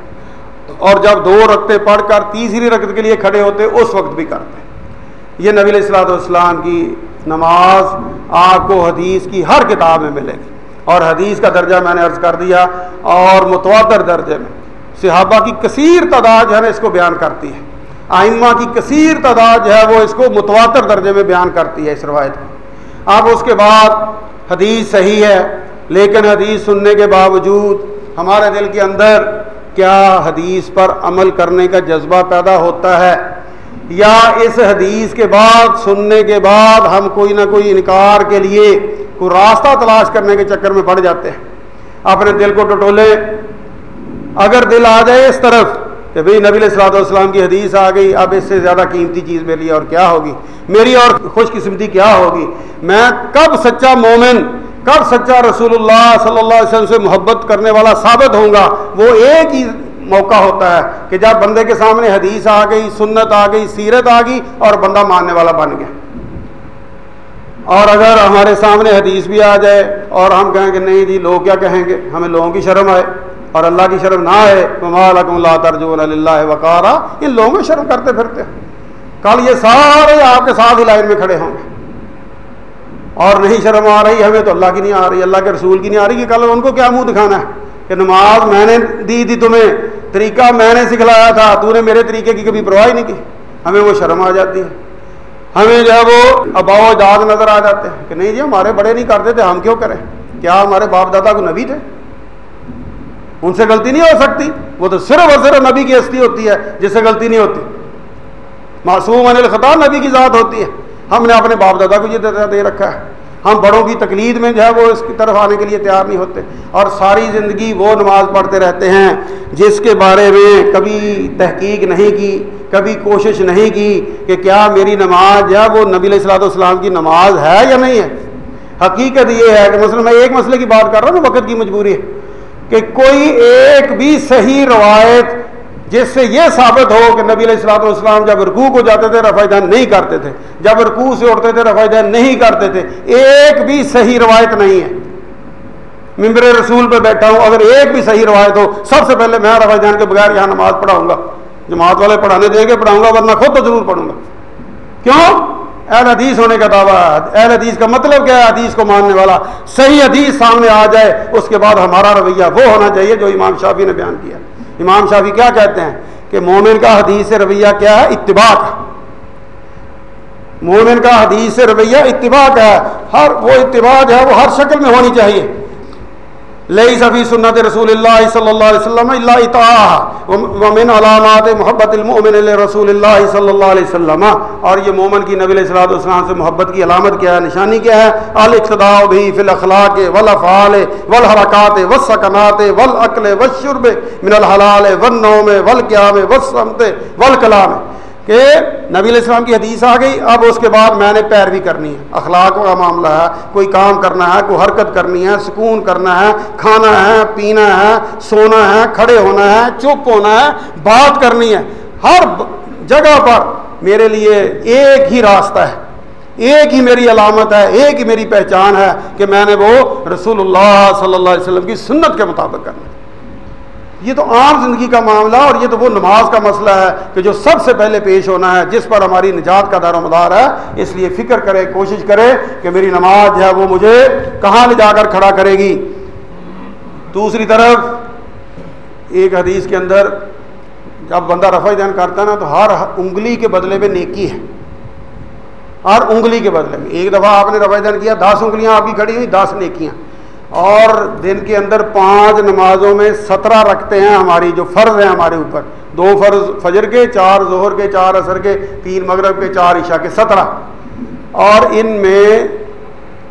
اور جب دو رکھتے پڑھ کر تیسری رکت کے لیے کھڑے ہوتے، اس وقت بھی کرتے۔ یہ نبی علیہ السلاۃ والسلام کی نماز آپ کو حدیث کی ہر کتاب میں ملے گی۔ اور حدیث کا درجہ میں نے عرض کر دیا، اور متواتر درجے میں۔ صحابہ کی کثیر تعداد جو ہے نا، اس کو بیان کرتی ہے۔ آئمہ کی کثیر تعداد جو ہے، وہ اس کو متواتر درجے میں بیان کرتی ہے اس روایت کو۔ اب اس کے بعد حدیث صحیح ہے، لیکن حدیث سننے کے باوجود ہمارے دل کے اندر کیا حدیث پر عمل کرنے کا جذبہ پیدا ہوتا ہے؟ یا اس حدیث کے بعد سننے کے بعد ہم کوئی نہ کوئی انکار کے لیے کوئی راستہ تلاش کرنے کے چکر میں پڑ جاتے ہیں؟ اپنے دل کو ٹٹولے اگر دل آ جائے اس طرف کہ بھئی نبی علیہ والسلام کی حدیث آ گئی، اب اس سے زیادہ قیمتی چیز میرے لیے اور کیا ہوگی؟ میری اور خوش قسمتی کیا ہوگی؟ میں کب سچا مومن، کب سچا رسول اللہ صلی اللہ علیہ وسلم سے محبت کرنے والا ثابت ہوں گا؟ وہ ایک ہی موقع ہوتا ہے کہ جب بندے کے سامنے حدیث آ گئی، سنت آ گئی، سیرت آ گئی اور بندہ ماننے والا بن گیا۔ اور اگر ہمارے سامنے حدیث بھی آ جائے اور ہم کہیں کہ نہیں جی لوگ کیا کہیں گے؟ ہمیں لوگوں کی شرم آئے۔ اور اللہ کی شرم نہ آئے اللہ ترجن اللہ وقارا۔ ان لوگوں میں شرم کرتے پھرتے کل یہ سارے آپ کے ساتھ ہی لائن میں کھڑے ہوں گے۔ اور نہیں شرم آ رہی ہمیں تو اللہ کی نہیں آ رہی، اللہ کے رسول کی نہیں آ رہی کہ کل ان کو کیا منہ دکھانا ہے؟ کہ نماز میں نے دی تھی تمہیں، طریقہ میں نے سکھلایا تھا، تو نے میرے طریقے کی کبھی پرواہ نہیں کی۔ ہمیں وہ شرم آ جاتی ہے۔ ہمیں جو ہے وہ اباؤ اجاد نظر آ جاتے ہیں کہ نہیں جی ہمارے بڑے نہیں کرتے تھے، ہم کیوں کریں؟ کیا ہمارے باپ دادا کو نبی تھے؟ ان سے غلطی نہیں ہو سکتی۔ وہ تو صرف اور صرف نبی کی ہستی ہوتی ہے، جس سے غلطی نہیں ہوتی۔ معصوم ان الخطا نبی کی ذات ہوتی ہے۔ ہم نے اپنے باپ دادا کو یہ دے رکھا ہے۔ ہم بڑوں کی تقلید میں جو ہے وہ اس کی طرف آنے کے لیے تیار نہیں ہوتے۔ اور ساری زندگی وہ نماز پڑھتے رہتے ہیں، جس کے بارے میں کبھی تحقیق نہیں کی، کبھی کوشش نہیں کی کہ کیا میری نماز ہے وہ نبی علیہ السلاۃ والسلام کی نماز ہے یا نہیں ہے۔ حقیقت یہ ہے کہ مثلا میں ایک مسئلے کی بات کر رہا ہوں وقت کی مجبوری ہے۔ کہ کوئی ایک بھی صحیح روایت جس سے یہ ثابت ہو کہ نبی علیہ السلاۃ والسلام جب رکوع کو جاتے تھے، رفع دین نہیں کرتے تھے۔ جب رکوع سے اٹھتے تھے، رفع دین نہیں کرتے تھے۔ ایک بھی صحیح روایت نہیں ہے۔ ممبر رسول پہ بیٹھا ہوں، اگر ایک بھی صحیح روایت ہو، سب سے پہلے میں رفع دین کے بغیر یہاں نماز پڑھاؤں گا۔ جماعت والے پڑھانے دیں گے، پڑھاؤں گا، ورنہ خود تو ضرور پڑھوں گا۔ کیوں؟ اہل حدیث ہونے کا دعویٰ ہے۔ اہل حدیث کا مطلب کیا ہے؟ حدیث کو ماننے والا صحیح حدیث سامنے آ جائے، اس کے بعد ہمارا رویہ وہ ہونا چاہیے جو امام شافی نے بیان کیا۔ امام شافی کیا کہتے ہیں؟ کہ مومن کا حدیث سے رویہ کیا ہے؟ اتباع کا۔ مومن کا حدیث سے رویہ اتباع کا ہے۔ ہر وہ اتباع جو ہے وہ ہر شکل میں ہونی چاہیے۔ لئی صفی سنت رسول اللہ صلی اللہ علیہ وسلم اللہ اطاع ومن علامات محبت المؤمن رسول اللہ صلی اللہ علیہ وسلم. اور یہ مومن کی نبی علیہ السلام سے محبت کی علامت کیا ہے؟ نشانی کیا ہے؟ الاقتداء بھی فی الاخلاق والافعال والحرکات والسکنات والاکل والشرب من الحلال والنوم والقیام والصمت والکلام. کہ نبی علیہ السلام کی حدیث آ گئی، اب اس کے بعد میں نے پیروی کرنی ہے۔ اخلاق کا معاملہ ہے، کوئی کام کرنا ہے، کوئی حرکت کرنی ہے، سکون کرنا ہے، کھانا ہے، پینا ہے، سونا ہے، کھڑے ہونا ہے، چپ ہونا ہے، بات کرنی ہے۔ ہر جگہ پر میرے لیے ایک ہی راستہ ہے۔ ایک ہی میری علامت ہے، ایک ہی میری پہچان ہے کہ میں نے وہ رسول اللہ صلی اللہ علیہ وسلم کی سنت کے مطابق کرنا ہے۔ یہ تو عام زندگی کا معاملہ اور یہ تو وہ نماز کا مسئلہ ہے کہ جو سب سے پہلے پیش ہونا ہے، جس پر ہماری نجات کا دار و مدار ہے۔ اس لیے فکر کرے کوشش کرے کہ میری نماز جو ہے وہ مجھے کہاں لے جا کر کھڑا کرے گی۔ دوسری طرف، ایک حدیث کے اندر جب بندہ رفع دین کرتا ہے نا، تو ہر انگلی کے بدلے میں نیکی ہے۔ ہر انگلی کے بدلے میں۔ ایک دفعہ آپ نے رفع دین کیا، دس انگلیاں آپ کی کھڑی ہوئی، دس نیکیاں۔ اور دن کے اندر پانچ نمازوں میں سترہ رکھتے ہیں ہماری، جو فرض ہیں ہمارے اوپر۔ دو فرض فجر کے، چار ظہر کے، چار عصر کے، تین مغرب کے، چار عشاء کے، سترہ۔ اور ان میں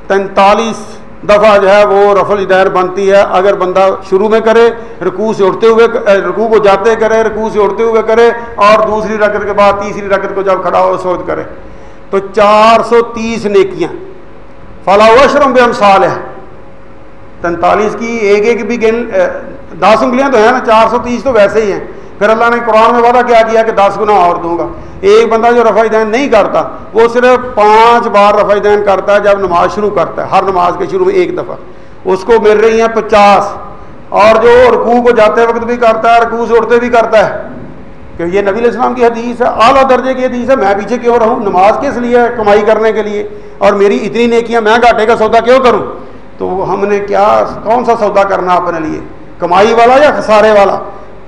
تینتالیس دفعہ جو ہے وہ رفل دیر بنتی ہے۔ اگر بندہ شروع میں کرے، رکوع سے اٹھتے ہوئے رکوع کو جاتے کرے، رکوع سے اٹھتے ہوئے کرے، اور دوسری رکت کے بعد تیسری رکت کو جب کھڑا ہو اس وقت کرے۔ تو چار سو تیس نیکیاں۔ فلاح وشرم بے ہم سال ہے تینتالیس کی، ایک ایک بھی گن دس انگلیاں تو ہیں نا چار سو تیس تو ویسے ہی ہیں۔ پھر اللہ نے قرآن میں وعدہ کیا کیا کہ دس گنا اور دوں گا۔ ایک بندہ جو رفع دین نہیں کرتا، وہ صرف پانچ بار رفع دین کرتا ہے جب نماز شروع کرتا ہے، ہر نماز کے شروع میں ایک دفعہ۔ اس کو مل رہی ہیں پچاس۔ اور جو رکوع کو جاتے وقت بھی کرتا ہے، رکوع سے اڑتے بھی کرتا ہے۔ کہ یہ نبی علیہ السلام کی حدیث ہے، اعلیٰ درجے کی حدیث ہے، میں پیچھے کیوں رہوں۔ نماز کس لیے کمائی کرنے کے لیے۔ اور میری اتنی نیکیاں میں گھاٹے کا سودا کیوں کروں؟ تو ہم نے کیا، کون سا سودا کرنا اپنے لیے؟ کمائی والا یا خسارے والا؟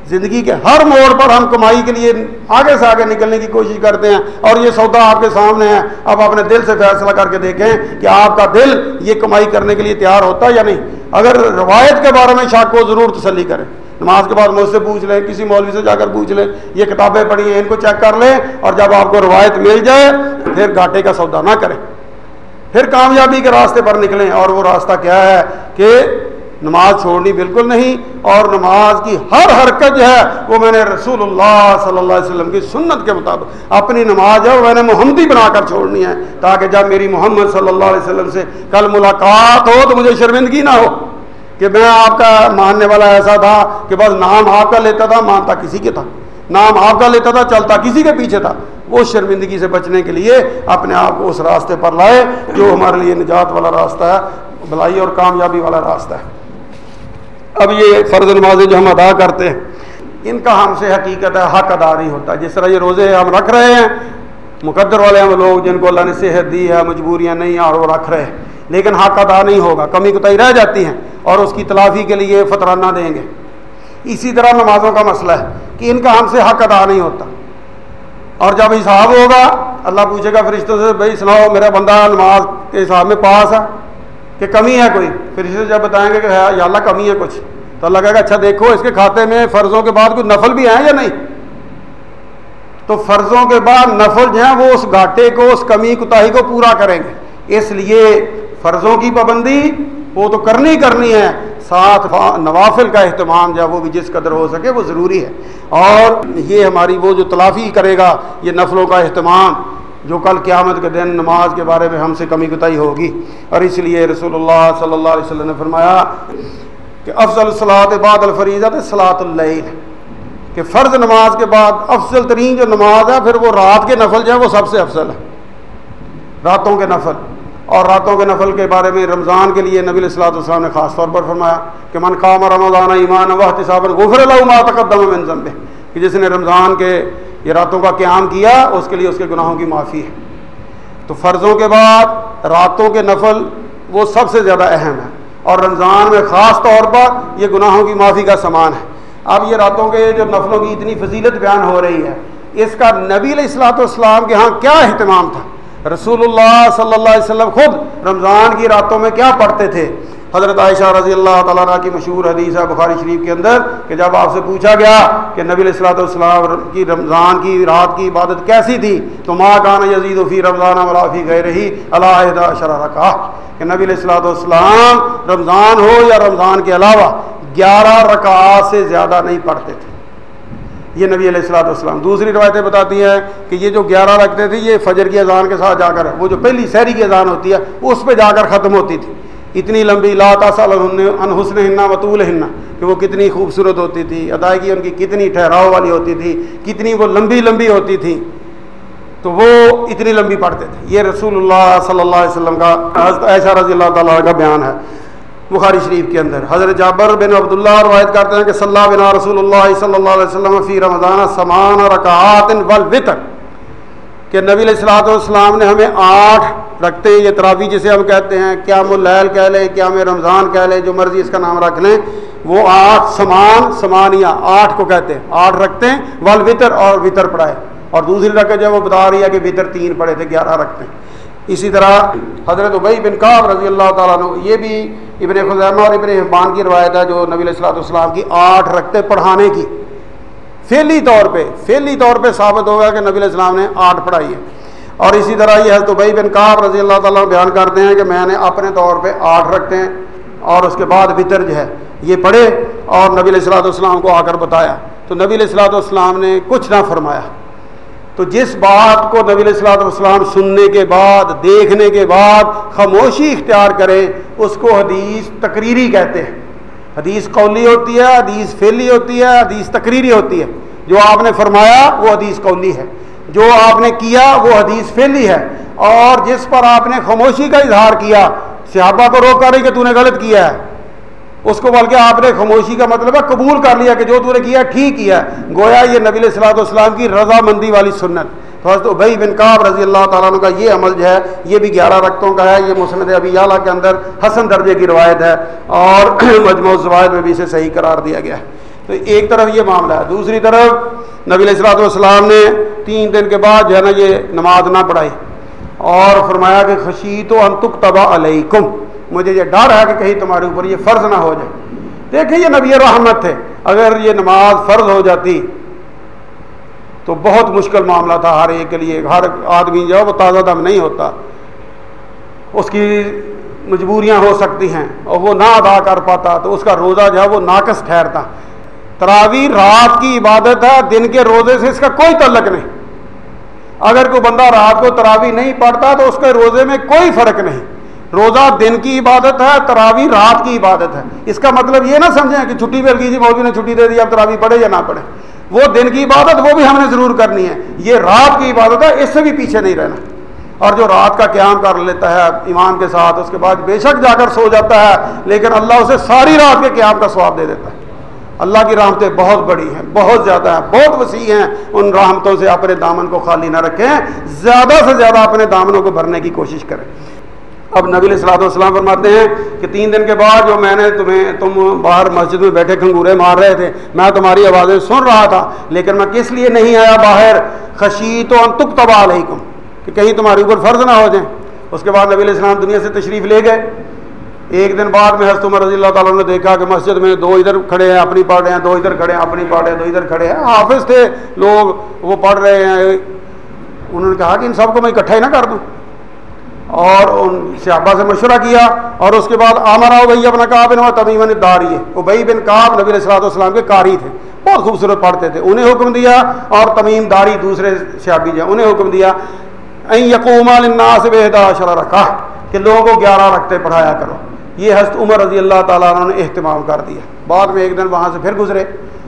زندگی کے ہر موڑ پر ہم کمائی کے لیے آگے سے آگے نکلنے کی کوشش کرتے ہیں اور یہ سودا آپ کے سامنے ہے۔ اب اپنے دل سے فیصلہ کر کے دیکھیں کہ آپ کا دل یہ کمائی کرنے کے لیے تیار ہوتا ہے یا نہیں۔ اگر روایت کے بارے میں شاک کو ضرور تسلی کریں نماز کے بعد مجھ سے پوچھ لیں، کسی مولوی سے جا کر پوچھ لیں، یہ کتابیں پڑھی ہیں، ان کو چیک کر لیں اور جب آپ کو روایت مل جائے، پھر گھاٹے کا سودا نہ کریں۔ پھر کامیابی کے راستے پر نکلیں اور وہ راستہ کیا ہے کہ نماز چھوڑنی بالکل نہیں اور نماز کی ہر حرکت جو ہے وہ میں نے رسول اللہ صلی اللہ علیہ وسلم کی سنت کے مطابق اپنی نماز ہے وہ میں نے محمدی بنا کر چھوڑنی ہے تاکہ جب میری محمد صلی اللہ علیہ وسلم سے کل ملاقات ہو تو مجھے شرمندگی نہ ہو کہ میں آپ کا ماننے والا ایسا تھا کہ بس نام آپ کا لیتا تھا، مانتا کسی کے تھا۔ نام آپ کا لیتا تھا، چلتا کسی کے پیچھے تھا۔ وہ شرمندگی سے بچنے کے لیے اپنے آپ کو اس راستے پر لائے جو ہمارے لیے نجات والا راستہ ہے، بھلائی اور کامیابی والا راستہ ہے۔ اب یہ فرض نمازیں جو ہم ادا کرتے ہیں، ان کا ہم سے حقیقت ہے، حق ادا نہیں ہوتا جس طرح یہ روزے ہم رکھ رہے ہیں، مقدر والے ہم لوگ جن کو اللہ نے صحت دی ہے، مجبوریاں نہیں ہیں اور وہ رکھ رہے ہیں، لیکن حق ادا نہیں ہوگا، کمی کوتاہی رہ جاتی ہیں اور اس کی تلافی کے لیے فطرانہ دیں گے۔ اسی طرح نمازوں کا مسئلہ ہے کہ ان کا ہم سے حق ادا نہیں ہوتا۔ اور جب حساب ہوگا، اللہ پوچھے گا فرشتوں سے، بھائی، سناؤ، میرا بندہ نماز کے حساب میں پاس ہے کہ کمی ہے کوئی؟ فرشتے جب بتائیں گے کہ یا اللہ، کمی ہے کچھ۔ تو اللہ کہے گا اچھا دیکھو، اس کے کھاتے میں فرضوں کے بعد کوئی نفل بھی ہیں یا نہیں؟ تو فرضوں کے بعد نفل جو ہیں وہ اس گھاٹے کو، اس کمی، کوتاہی کو پورا کریں گے۔ اس لیے فرضوں کی پابندی وہ تو کرنی کرنی ہے۔ ساتھ نوافل کا اہتمام جو وہ بھی جس قدر ہو سکے وہ ضروری ہے۔ اور یہ ہماری وہ جو تلافی کرے گا، یہ نفلوں کا اہتمام جو کل قیامت کے دن نماز کے بارے میں ہم سے کمی کتائی ہوگی۔ اور اس لیے رسول اللہ صلی اللہ علیہ وسلم نے فرمایا کہ افضل الصلاۃ بعد الفریضہ صلاۃ اللیل۔ کہ فرض نماز کے بعد افضل ترین جو نماز ہے، پھر وہ رات کے نفل جو ہے وہ سب سے افضل ہے راتوں کے نفل۔ اور راتوں کے نفل کے بارے میں رمضان کے لیے نبی الصلاۃ والسلام نے خاص طور پر فرمایا کہ من قام رمضان ایمان و احتساب غفر ما تقدم من ذنب کہ جس نے رمضان کے یہ راتوں کا قیام کیا، اس کے لیے اس کے گناہوں کی معافی ہے۔ تو فرضوں کے بعد راتوں کے نفل وہ سب سے زیادہ اہم ہے۔ اور رمضان میں خاص طور پر یہ گناہوں کی معافی کا سامان ہے۔ اب یہ راتوں کے جو نفلوں کی اتنی فضیلت بیان ہو رہی ہے، اس کا نبی علیہ السلاۃ والسلام کے ہاں کیا اہتمام تھا؟ رسول اللہ صلی اللہ علیہ وسلم خود رمضان کی راتوں میں کیا پڑھتے تھے؟ حضرت عائشہ رضی اللہ تعالیٰ کی مشہور حدیث ہے بخاری شریف کے اندر کہ جب آپ سے پوچھا گیا کہ نبی علیہ السلاۃ والسلام کی رمضان کی رات کی عبادت کیسی تھی، تو ماں کان یزید و فی رمضان ولافی گئے رہی اللہ شرح کا کہ نبی علیہ السلاۃ والسلام رمضان ہو یا رمضان کے علاوہ گیارہ رکعات سے زیادہ نہیں پڑھتے تھے۔ یہ نبی علیہ السلاۃ والسلام۔ دوسری روایتیں بتاتی ہیں کہ یہ جو گیارہ رکھتے تھے، یہ فجر کی اذان کے ساتھ جا کر وہ جو پہلی سحری کی اذان ہوتی ہے، اس پہ جا کر ختم ہوتی تھی۔ اتنی لمبی لا تاثل ان حسن ہننا وطول ہننا کہ وہ کتنی خوبصورت ہوتی تھی، ادائیگی ان کی کتنی ٹھہراؤ والی ہوتی تھی، کتنی وہ لمبی لمبی ہوتی تھی۔ تو وہ اتنی لمبی پڑھتے تھے۔ یہ رسول اللہ صلی اللہ علیہ وسلم کا ایسا رضی اللہ تعالیٰ کا بیان ہے۔ بخاری شریف کے اندر۔ حضرت جابر بن عبداللہ روایت کرتے ہیں کہ صلی اللہ بنا رسول اللہ صلی اللہ علیہ وسلم فی رمضان سمان رکعات والوتر۔ کہ نبی علیہ السلاۃ والسلام نے ہمیں آٹھ رکھتے ہیں، یہ تراوی جسے ہم کہتے ہیں، قیام اللیل کہہ لیں، قیام رمضان کہہ لیں، جو مرضی اس کا نام رکھ لیں، وہ آٹھ سمان، سمانیہ آٹھ کو کہتے ہیں۔ آٹھ رکھتے ہیں ول وطر اور وطر پڑھائے۔ اور دوسری رکھے جو وہ بتا رہی ہے کہ وطر تین پڑھے تھے، گیارہ رکھتے ہیں۔ اسی طرح حضرت عبی بن کعب رضی اللہ تعالیٰ عنہ، یہ بھی ابن خزیمہ اور ابن حبان کی روایت ہے جو نبی علیہ السلاۃ والسلام کی آٹھ رکھتے پڑھانے کی۔ فیلی طور پہ فیلی طور پہ ثابت ہوگا کہ نبی علیہ السلام نے آٹھ پڑھائی ہے۔ اور اسی طرح یہ حضرت بھائی بن کعب رضی اللہ تعالیٰ بیان کرتے ہیں کہ میں نے اپنے طور پہ آٹھ رکھتے ہیں اور اس کے بعد وطر جو ہے یہ پڑھے اور نبی علیہ السلاۃ والسلام کو آ کر بتایا۔ تو نبی علیہ السلاۃ والسلام نے کچھ نہ فرمایا۔ تو جس بات کو نبی علیہ السلاۃ والسلام سننے کے بعد، دیکھنے کے بعد خاموشی اختیار کریں، اس کو حدیث تقریری کہتے ہیں۔ حدیث قولی ہوتی ہے، حدیث فیلی ہوتی ہے، حدیث تقریری ہوتی ہے۔ جو آپ نے فرمایا، وہ حدیث قولی ہے۔ جو آپ نے کیا، وہ حدیث فیلی ہے۔ اور جس پر آپ نے خاموشی کا اظہار کیا، صحابہ کو روک کر رہی کہ تو نے غلط کیا ہے۔ اس کو بلکہ آپ نے خاموشی کا مطلب ہے قبول کر لیا کہ جو تو نے کیا ٹھیک کیا گویا یہ نبی الصلاۃ والسلام کی رضامندی والی سنت۔ تو بھائی بن کاب رضی اللہ تعالیٰ عنہ کا یہ عمل جو ہے، یہ بھی گیارہ رقطوں کا ہے۔ یہ مسند ابی اعلیٰ کے اندر حسن درجے کی روایت ہے اور مجموع زوائد میں بھی اسے صحیح قرار دیا گیا ہے۔ تو ایک طرف یہ معاملہ ہے، دوسری طرف نبی علیہ السلاۃ والسلام نے تین دن کے بعد جو ہے نا یہ نماز نہ پڑھائی اور فرمایا کہ خشیت و انتک تبا علیکم۔ مجھے یہ ڈر ہے کہ کہیں تمہارے اوپر یہ فرض نہ ہو جائے۔ دیکھیں یہ نبی رحمت تھے۔ اگر یہ نماز فرض ہو جاتی تو بہت مشکل معاملہ تھا۔ ہر ایک کے لیے ہر آدمی جو ہے وہ تازہ دم نہیں ہوتا۔ اس کی مجبوریاں ہو سکتی ہیں اور وہ نہ ادا کر پاتا تو اس کا روزہ جو ہے وہ ناقص ٹھہرتا۔ تراوی رات کی عبادت ہے، دن کے روزے سے اس کا کوئی تعلق نہیں۔ اگر کوئی بندہ رات کو تراوی نہیں پڑھتا تو اس کے روزے میں کوئی فرق نہیں۔ روزہ دن کی عبادت ہے تراوی رات کی عبادت ہے۔ اس کا مطلب یہ نہ سمجھیں کہ چھٹی پہ جی مولوی نے چھٹی دے دی، اب تراوی پڑھے یا نہ پڑھے۔ وہ دن کی عبادت وہ بھی ہم نے ضرور کرنی ہے۔ یہ رات کی عبادت ہے، اس سے بھی پیچھے نہیں رہنا۔ اور جو رات کا قیام کر لیتا ہے، ایمان کے ساتھ، اس کے بعد بے شک جا کر سو جاتا ہے، لیکن اللہ اسے ساری رات کے قیام کا سواب دے دیتا ہے۔ اللہ کی رحمتیں بہت بڑی ہیں، بہت زیادہ ہیں، بہت وسیع ہیں۔ ان رحمتوں سے اپنے دامن کو خالی نہ رکھیں، زیادہ سے زیادہ اپنے دامنوں کو بھرنے کی کوشش کریں۔ اب نبی علیہ السلاۃ والسلام فرماتے ہیں کہ تین دن کے بعد جو میں نے تمہیں تم باہر مسجد میں بیٹھے کھنگورے مار رہے تھے، میں تمہاری آوازیں سن رہا تھا، لیکن میں کس لیے نہیں آیا باہر؟ خشی تو انتک تباہ علیکم، کہ کہیں تمہارے اوپر فرض نہ ہو جائیں۔ اس کے بعد نبی علیہ السلام دنیا سے تشریف لے گئے۔ ایک دن بعد میں حضرت عمر رضی اللہ تعالیٰ نے دیکھا کہ مسجد میں دو ادھر کھڑے ہیں، اپنی پڑھ رہے ہیں، دو ادھر کھڑے ہیں، اپنی پڑھ رہے ہیں، دو ادھر کھڑے ہیں۔ حافظ تھے، لوگ وہ پڑھ رہے ہیں۔ انہوں نے کہا کہ ان سب کو میں اکٹھا ہی نہ کر دوں۔ اور ان صحابہ سے مشورہ کیا اور اس کے بعد آمرا بھائی اپنا کہا بن تبھی داری ہے۔ وہ بن کاب نبی علیہ السلاۃ والسلام کے کاری تھے۔ بہت خوبصورت پڑھتے تھے۔ انہیں حکم دیا اور تمیم داری دوسرے صحابی جو جی، انہیں حکم دیا یقوم الناس بےدا شرح رکھا کہ لوگوں کو گیارہ رکھتے پڑھایا کرو۔ یہ حضرت عمر رضی اللہ تعالیٰ عنہ نے اہتمام کر دیا۔ بعد میں ایک دن وہاں سے پھر گزرے۔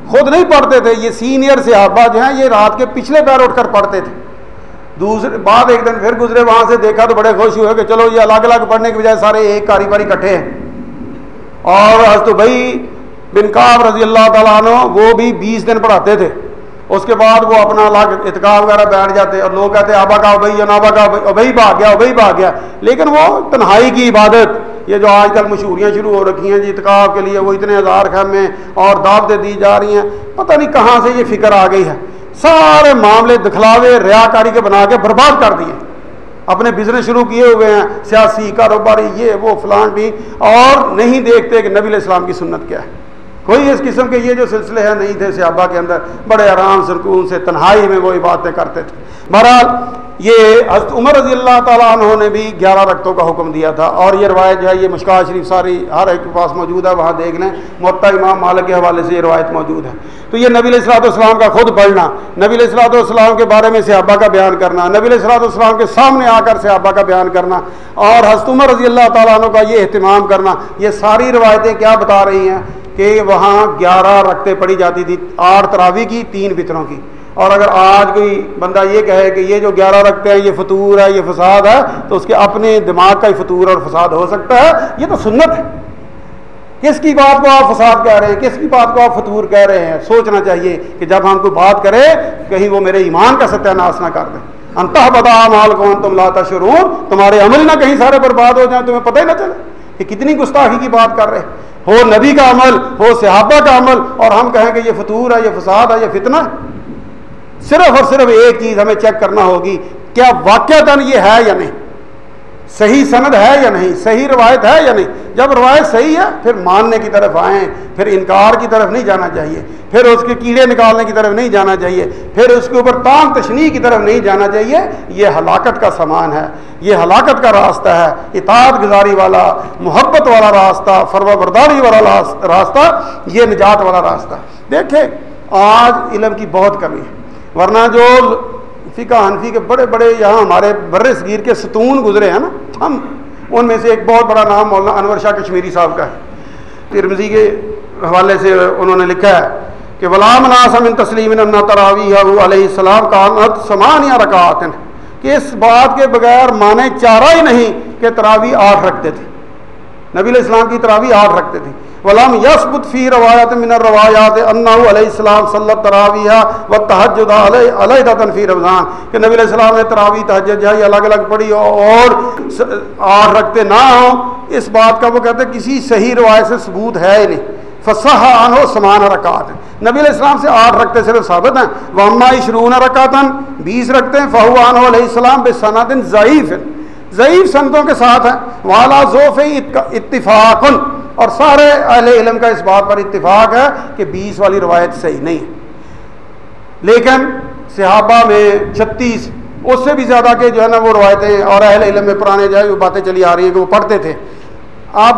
خود نہیں پڑھتے تھے، یہ سینئر صحابہ جو ہیں، یہ رات کے پچھلے پیر اٹھ کر پڑھتے تھے۔ دوسرے بعد ایک دن پھر گزرے، وہاں سے دیکھا تو بڑے خوش ہوئے کہ چلو یہ الگ الگ پڑھنے کے بجائے سارے ایک کاری باری کٹھے ہیں۔ اور حضرت بھائی بن کاب رضی اللہ تعالیٰ عنہ وہ بھی بیس دن پڑھاتے تھے۔ اس کے بعد وہ اپنا الگ اتکا وغیرہ بیٹھ جاتے، اور لوگ کہتے آبا کا بھائی یا نابا کا ابھی بھاگ گیا ابھی بھاگ گیا۔ لیکن وہ تنہائی کی عبادت، یہ جو آج کل مشہوریاں شروع ہو رکھی ہیں جی اتکاب کے لیے وہ اتنے ہزار خیمے اور دعوتیں دی جا رہی ہیں۔ پتہ نہیں کہاں سے یہ فکر آ گئی ہے۔ سارے معاملے دکھلاوے ریا کاری کے بنا کے برباد کر دیے۔ اپنے بزنس شروع کیے ہوئے ہیں، سیاسی، کاروباری، یہ وہ، فلان بھی۔ اور نہیں دیکھتے کہ نبی علیہ السلام کی سنت کیا ہے۔ کوئی اس قسم کے یہ جو سلسلے ہیں، نہیں تھے صحابہ کے اندر، بڑے آرام، سکون سے، تنہائی میں وہ باتیں کرتے تھے۔ بہرحال یہ حضرت عمر رضی اللہ تعالیٰ عنہ نے بھی گیارہ رقطوں کا حکم دیا تھا اور یہ روایت جو ہے یہ مشکا شریف ساری ہر ایک کے پاس موجود ہے، وہاں دیکھ لیں۔ معطا امام مالک کے حوالے سے یہ روایت موجود ہے۔ تو یہ نبی الصلاۃ والسلام کا خود پڑھنا، نبی علیہ الصلاۃ والسلام کے بارے میں صحابہ کا بیان کرنا، نبی علیہ الصلاۃ والسلام کے سامنے آ کر صحابہ کا بیان کرنا اور حضرت عمر رضی اللہ تعالیٰ عنہ کا یہ اہتمام کرنا، یہ ساری روایتیں کیا بتا رہی ہیں کہ وہاں گیارہ رقطیں پڑھی جاتی تھی آٹھ تراوی کی، تین فطروں کی۔ اور اگر آج کوئی بندہ یہ کہے کہ یہ جو گیارہ رکھتے ہیں، یہ فطور ہے، یہ فساد ہے، تو اس کے اپنے دماغ کا ہی فطور اور فساد ہو سکتا ہے۔ یہ تو سنت ہے۔ کس کی بات کو آپ فساد کہہ رہے ہیں؟ کس کی بات کو آپ فطور کہہ رہے ہیں؟ سوچنا چاہیے کہ جب ہم کوئی بات کرے کہیں وہ میرے ایمان کا ستیہ ناش نہ کر دیں۔ انتہ بتا مال کون تم لاتا شروع تمہارے عمل نہ کہیں سارے برباد ہو جائیں، تمہیں پتہ ہی نہ چلے کہ کتنی گستاخی کی بات کر رہے ہو نبی کا عمل، ہو صحابہ کا عمل، اور ہم کہیں کہ یہ فطور ہے، یہ فساد ہے، یہ فتنہ ہے۔ صرف اور صرف ایک چیز ہمیں چیک کرنا ہوگی، کیا واقع یہ ہے یا نہیں؟ صحیح سند ہے یا نہیں؟ صحیح روایت ہے یا نہیں؟ جب روایت صحیح ہے، پھر ماننے کی طرف آئیں، پھر انکار کی طرف نہیں جانا چاہیے، پھر اس کے کیڑے نکالنے کی طرف نہیں جانا چاہیے، پھر اس کے اوپر تان تشنی کی طرف نہیں جانا چاہیے، یہ ہلاکت کا سامان ہے، یہ ہلاکت کا راستہ ہے، اطاعت گزاری والا، محبت والا راستہ فروا برداری والا راستہ، یہ نجات والا راستہ۔ دیکھیں، آج علم کی بہت کمی ہے۔ ورنہ جو فقہ حنفی کے بڑے بڑے یہاں ہمارے بر صغیر کے ستون گزرے ہیں نا، ہم ان میں سے ایک بہت بڑا نام مولانا انور شاہ کشمیری صاحب کا ہے۔ ترمزی کے حوالے سے انہوں نے لکھا ہے کہ غلام ناسم ان تسلیم تراوی علیہ السلام کا سمان یا رکعت کہ اس بات کے بغیر مانے چارہ ہی نہیں کہ تراوی آٹھ رکھتے تھے۔ نبی علیہ السلام کی تراوی آٹھ رکھتے تھے۔ ولم یسبت فی روایت من الروایات انه علیہ السلام صلی اللہ تراویہ و تہجد علیہ علیہ فی رمضان. کہ نبی علیہ السلام نے تراوی تہجد جائے الگ الگ پڑھی اور آٹھ رکھتے نہ ہوں۔ اس بات کا وہ کہتے ہیں کسی صحیح روایت سے ثبوت ہے ہی نہیں۔ فصح عنہ سمان رکعت۔ نبی علیہ السلام سے آٹھ رکھتے صرف ثابت ہیں۔ وہ وہما عشرون رکعتن بیس رکھتے ہیں۔ فہو عنہ علیہ السلام بے سنت ضعیف ضعیف سنتوں کے ساتھ ہیں۔ والا ذوف اتفاق اور سارے اہل علم کا اس بات پر اتفاق ہے کہ بیس والی روایت صحیح نہیں ہے۔ لیکن صحابہ میں چھتیس، اس سے بھی زیادہ کے جو ہے نا وہ روایتیں اور اہل علم میں پرانے جو ہے وہ باتیں چلی آ رہی ہیں کہ وہ پڑھتے تھے۔ اب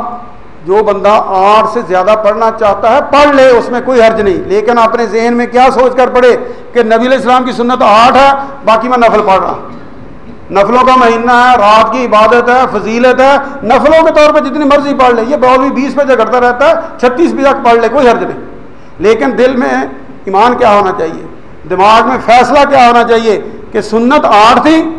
جو بندہ آٹھ سے زیادہ پڑھنا چاہتا ہے، پڑھ لے، اس میں کوئی حرج نہیں۔ لیکن اپنے ذہن میں کیا سوچ کر پڑھے کہ نبی علیہ السلام کی سنت آٹھ ہے، باقی میں نفل پڑھ رہا ہوں۔ نفلوں کا مہینہ ہے، رات کی عبادت ہے، فضیلت ہے۔ نفلوں کے طور پہ جتنی مرضی پڑھ لے، یہ بولوی بھی بیس پہ کرتا رہتا ہے، چھتیس بھی تک پڑھ لے، کوئی حرج نہیں۔ لیکن دل میں ایمان کیا ہونا چاہیے؟ دماغ میں فیصلہ کیا ہونا چاہیے کہ سنت آٹھ تھی،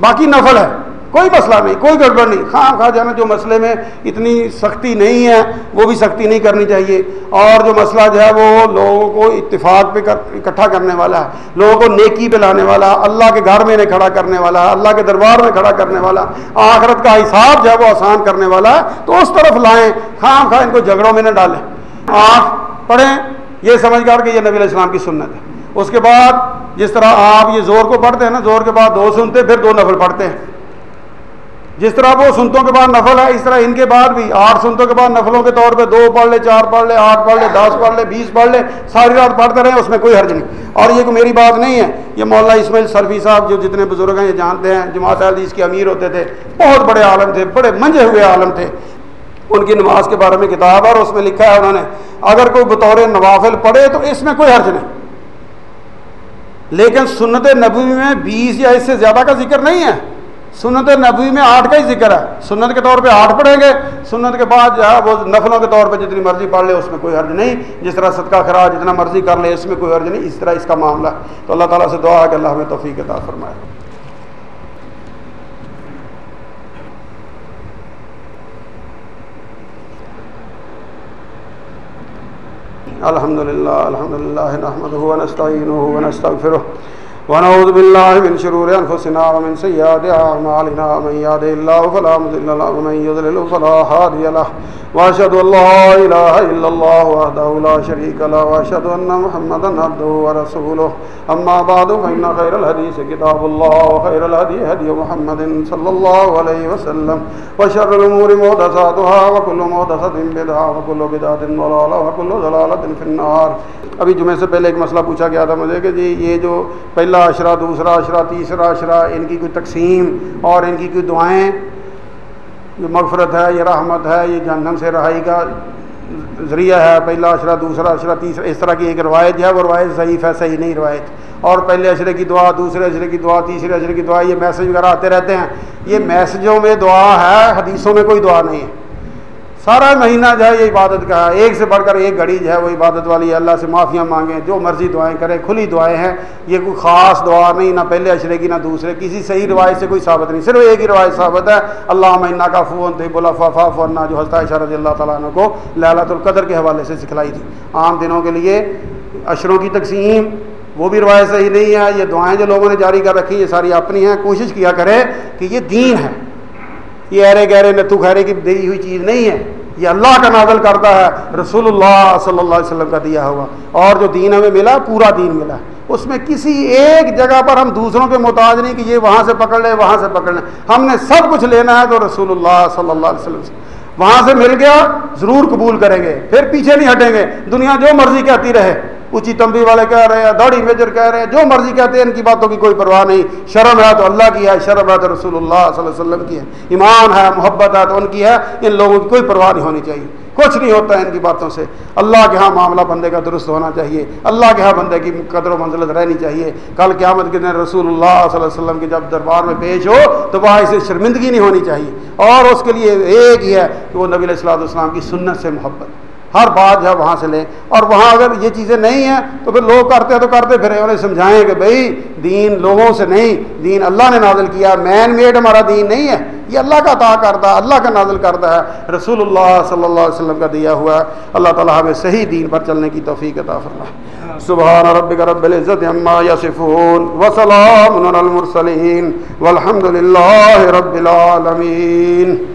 باقی نفل ہے۔ کوئی مسئلہ نہیں، کوئی گڑبڑ نہیں۔ خواہ خواہ جانا، جو مسئلے میں اتنی سختی نہیں ہے، وہ بھی سختی نہیں کرنی چاہیے۔ اور جو مسئلہ جو ہے، وہ لوگوں کو اتفاق پہ اکٹھا کرنے والا ہے۔ لوگوں کو نیکی پہ لانے والا اللہ کے گھر میں انہیں کھڑا کرنے والا ہے۔ اللہ کے دربار میں کھڑا کرنے والا آخرت کا حساب جو ہے، وہ آسان کرنے والا ہے۔ تو اس طرف لائیں۔ خواہ خواہ ان کو جھگڑوں میں نہ ڈالیں۔ آنکھ پڑھیں۔ یہ سمجھ کر کہ یہ نبی علیہ السلام کی سنت ہے۔ اس کے بعد جس طرح آپ یہ زور کو پڑھتے ہیں نا، زور کے بعد دو سنتے، پھر دو نفل پڑھتے ہیں۔ جس طرح وہ سنتوں کے بعد نفل ہے، اس طرح ان کے بعد بھی آٹھ سنتوں کے بعد نفلوں کے طور پہ دو پڑھ لے، چار پڑھ لے، آٹھ پڑھ لے، دس پڑھ لے، بیس پڑھ لے، ساری رات پڑھتے رہے، اس میں کوئی حرج نہیں۔ اور یہ کوئی میری بات نہیں ہے، یہ مولا اسماعیل سرفی صاحب جو جتنے بزرگ ہیں، یہ جانتے ہیں، جماعت حدیث کے امیر ہوتے تھے، بہت بڑے عالم تھے، بڑے منجے ہوئے عالم تھے۔ ان کی نماز کے بارے میں کتاب اور اس میں لکھا ہے انہوں نے، اگر کوئی بطور نوافل پڑھے تو اس میں کوئی حرج نہیں۔ لیکن سنت نبوی میں بیس یا اس سے زیادہ کا ذکر نہیں ہے۔ سنت نبوی میں آٹھ کا ہی ذکر ہے۔ سنت کے طور پہ آٹھ پڑھیں گے۔ سنت کے بعد جو ہے وہ نفلوں کے طور پہ جتنی مرضی پڑھ لے، اس میں کوئی حرج نہیں۔ جس طرح صدقہ خراج جتنا مرضی کر لے، اس میں کوئی حرج نہیں۔ اس طرح اس کا معاملہ ہے۔ تو اللہ تعالیٰ سے دعا ہے کہ اللہ ہمیں توفیق عطا فرمائے۔ الحمد للہ الحمد للہ نحمد ونستعینہ ونستغفرہ ونعوذ بالله من شرور أنفسنا ومن سيئات أعمالنا من يهده الله فلا مضل له ومن يضلل فلا هادي له وأشهد أن لا إله إلا الله وحده لا شريك له وأشهد أن محمدا عبده ورسوله. أما بعد، فإن خير الحديث كتاب الله وخير الهدي هدي محمد صلى الله عليه وسلم وشر الأمور محدثاتها وكل محدثة بدعة وكل بدعة ضلالة وكل ضلالة في النار. ابھی جمعے سے پہلے ایک مسئلہ پوچھا گیا تھا مجھے کہ جی یہ جو پہلے پہلا اشرا دوسرا اشرا تیسرا اشرا ان کی کوئی تقسیم اور ان کی کوئی دعائیں، جو مغفرت ہے، یہ رحمت ہے، یہ جہنم سے رہائی کا ذریعہ ہے، پہلا اشرا دوسرا اشرا تیسرا، اس طرح کی ایک روایت ہے، وہ روایت ضعیف ہے، صحیح نہیں روایت۔ اور پہلے اشرے کی دعا، دوسرے اشرے کی دعا، تیسرے اشرے کی دعا، یہ میسج وغیرہ آتے رہتے ہیں۔ یہ میسجوں میں دعا ہے، حدیثوں میں کوئی دعا نہیں ہے۔ سارا مہینہ جو ہے یہ عبادت کا ہے۔ ایک سے بڑھ کر ایک گھڑی جو ہے وہ عبادت والی ہے۔ اللہ سے معافیاں مانگیں، جو مرضی دعائیں کریں، کھلی دعائیں ہیں۔ یہ کوئی خاص دعا نہیں، نہ پہلے اشرے کی، نہ دوسرے۔ کسی صحیح روایت سے کوئی ثابت نہیں۔ صرف ایک ہی روایت ثابت ہے۔ اللہ مہینہ کا فون تھے بولا فا فورنا جو حضرت عائشہ رضی اللہ تعالیٰ عنہ کو لالت القدر کے حوالے سے سکھلائی تھی۔ عام دنوں کے لیے اشروں کی تقسیم، وہ بھی روایت صحیح نہیں ہے۔ یہ دعائیں جو لوگوں نے جاری کر رکھی یہ ساری اپنی ہیں۔ کوشش کیا کرے کہ یہ دین ہے۔ یہ ارے گہرے نتو خیرے کی دی ہوئی چیز نہیں ہے۔ یہ اللہ کا نازل کرتا ہے رسول اللہ صلی اللہ علیہ وسلم کا دیا ہوا۔ اور جو دین ہمیں ملا، پورا دین ملا۔ اس میں کسی ایک جگہ پر ہم دوسروں کے محتاج نہیں کہ یہ وہاں سے پکڑ لیں، وہاں سے پکڑ لیں۔ ہم نے سب کچھ لینا ہے تو رسول اللہ صلی اللہ علیہ وسلم سے۔ وہاں سے مل گیا، ضرور قبول کریں گے، پھر پیچھے نہیں ہٹیں گے۔ دنیا جو مرضی کہتی رہے۔ اونچی تمبی والے کہہ رہے ہیں، داڑھی میجر کہہ رہے ہیں، جو مرضی کہتے ہیں، ان کی باتوں کی کوئی پرواہ نہیں۔ شرم ہے تو اللہ کی ہے، شرم ہے تو رسول اللہ صلی اللہ علیہ وسلم کی ہے۔ ایمان ہے، محبت ہے تو ان کی ہے۔ ان لوگوں کی کوئی پرواہ نہیں ہونی چاہیے۔ کچھ نہیں ہوتا ہے ان کی باتوں سے۔ اللہ کے ہاں معاملہ بندے کا درست ہونا چاہیے۔ اللہ کے ہاں بندے کی قدر و منزلت رہنی چاہیے۔ کل قیامت کے دن رسول اللہ صلی اللہ علیہ وسلم کے جب دربار میں پیش ہو، تو وہاں اسے شرمندگی نہیں ہونی چاہیے۔ اور اس کے لیے ایک ہی ہے کہ وہ نبی علیہ السلام السلام کی سنت سے محبت۔ ہر بات جو ہے وہاں سے لیں اور وہاں اگر یہ چیزیں نہیں ہیں، تو پھر لوگ کرتے ہیں تو کرتے پھر انہیں سمجھائیں کہ بھائی، دین لوگوں سے نہیں، دین اللہ نے نازل کیا مین میڈ ہمارا دین نہیں ہے۔ یہ اللہ کا عطا کردہ اللہ کا نازل کردہ ہے۔ رسول اللہ صلی اللہ علیہ وسلم کا دیا ہوا ہے۔ اللہ تعالیٰ ہمیں صحیح دین پر چلنے کی توفیق عطا فرما سبحان ربک رب العزت عما یصفون وسلام علی المرسلین۔ والحمد للہ رب العالمین۔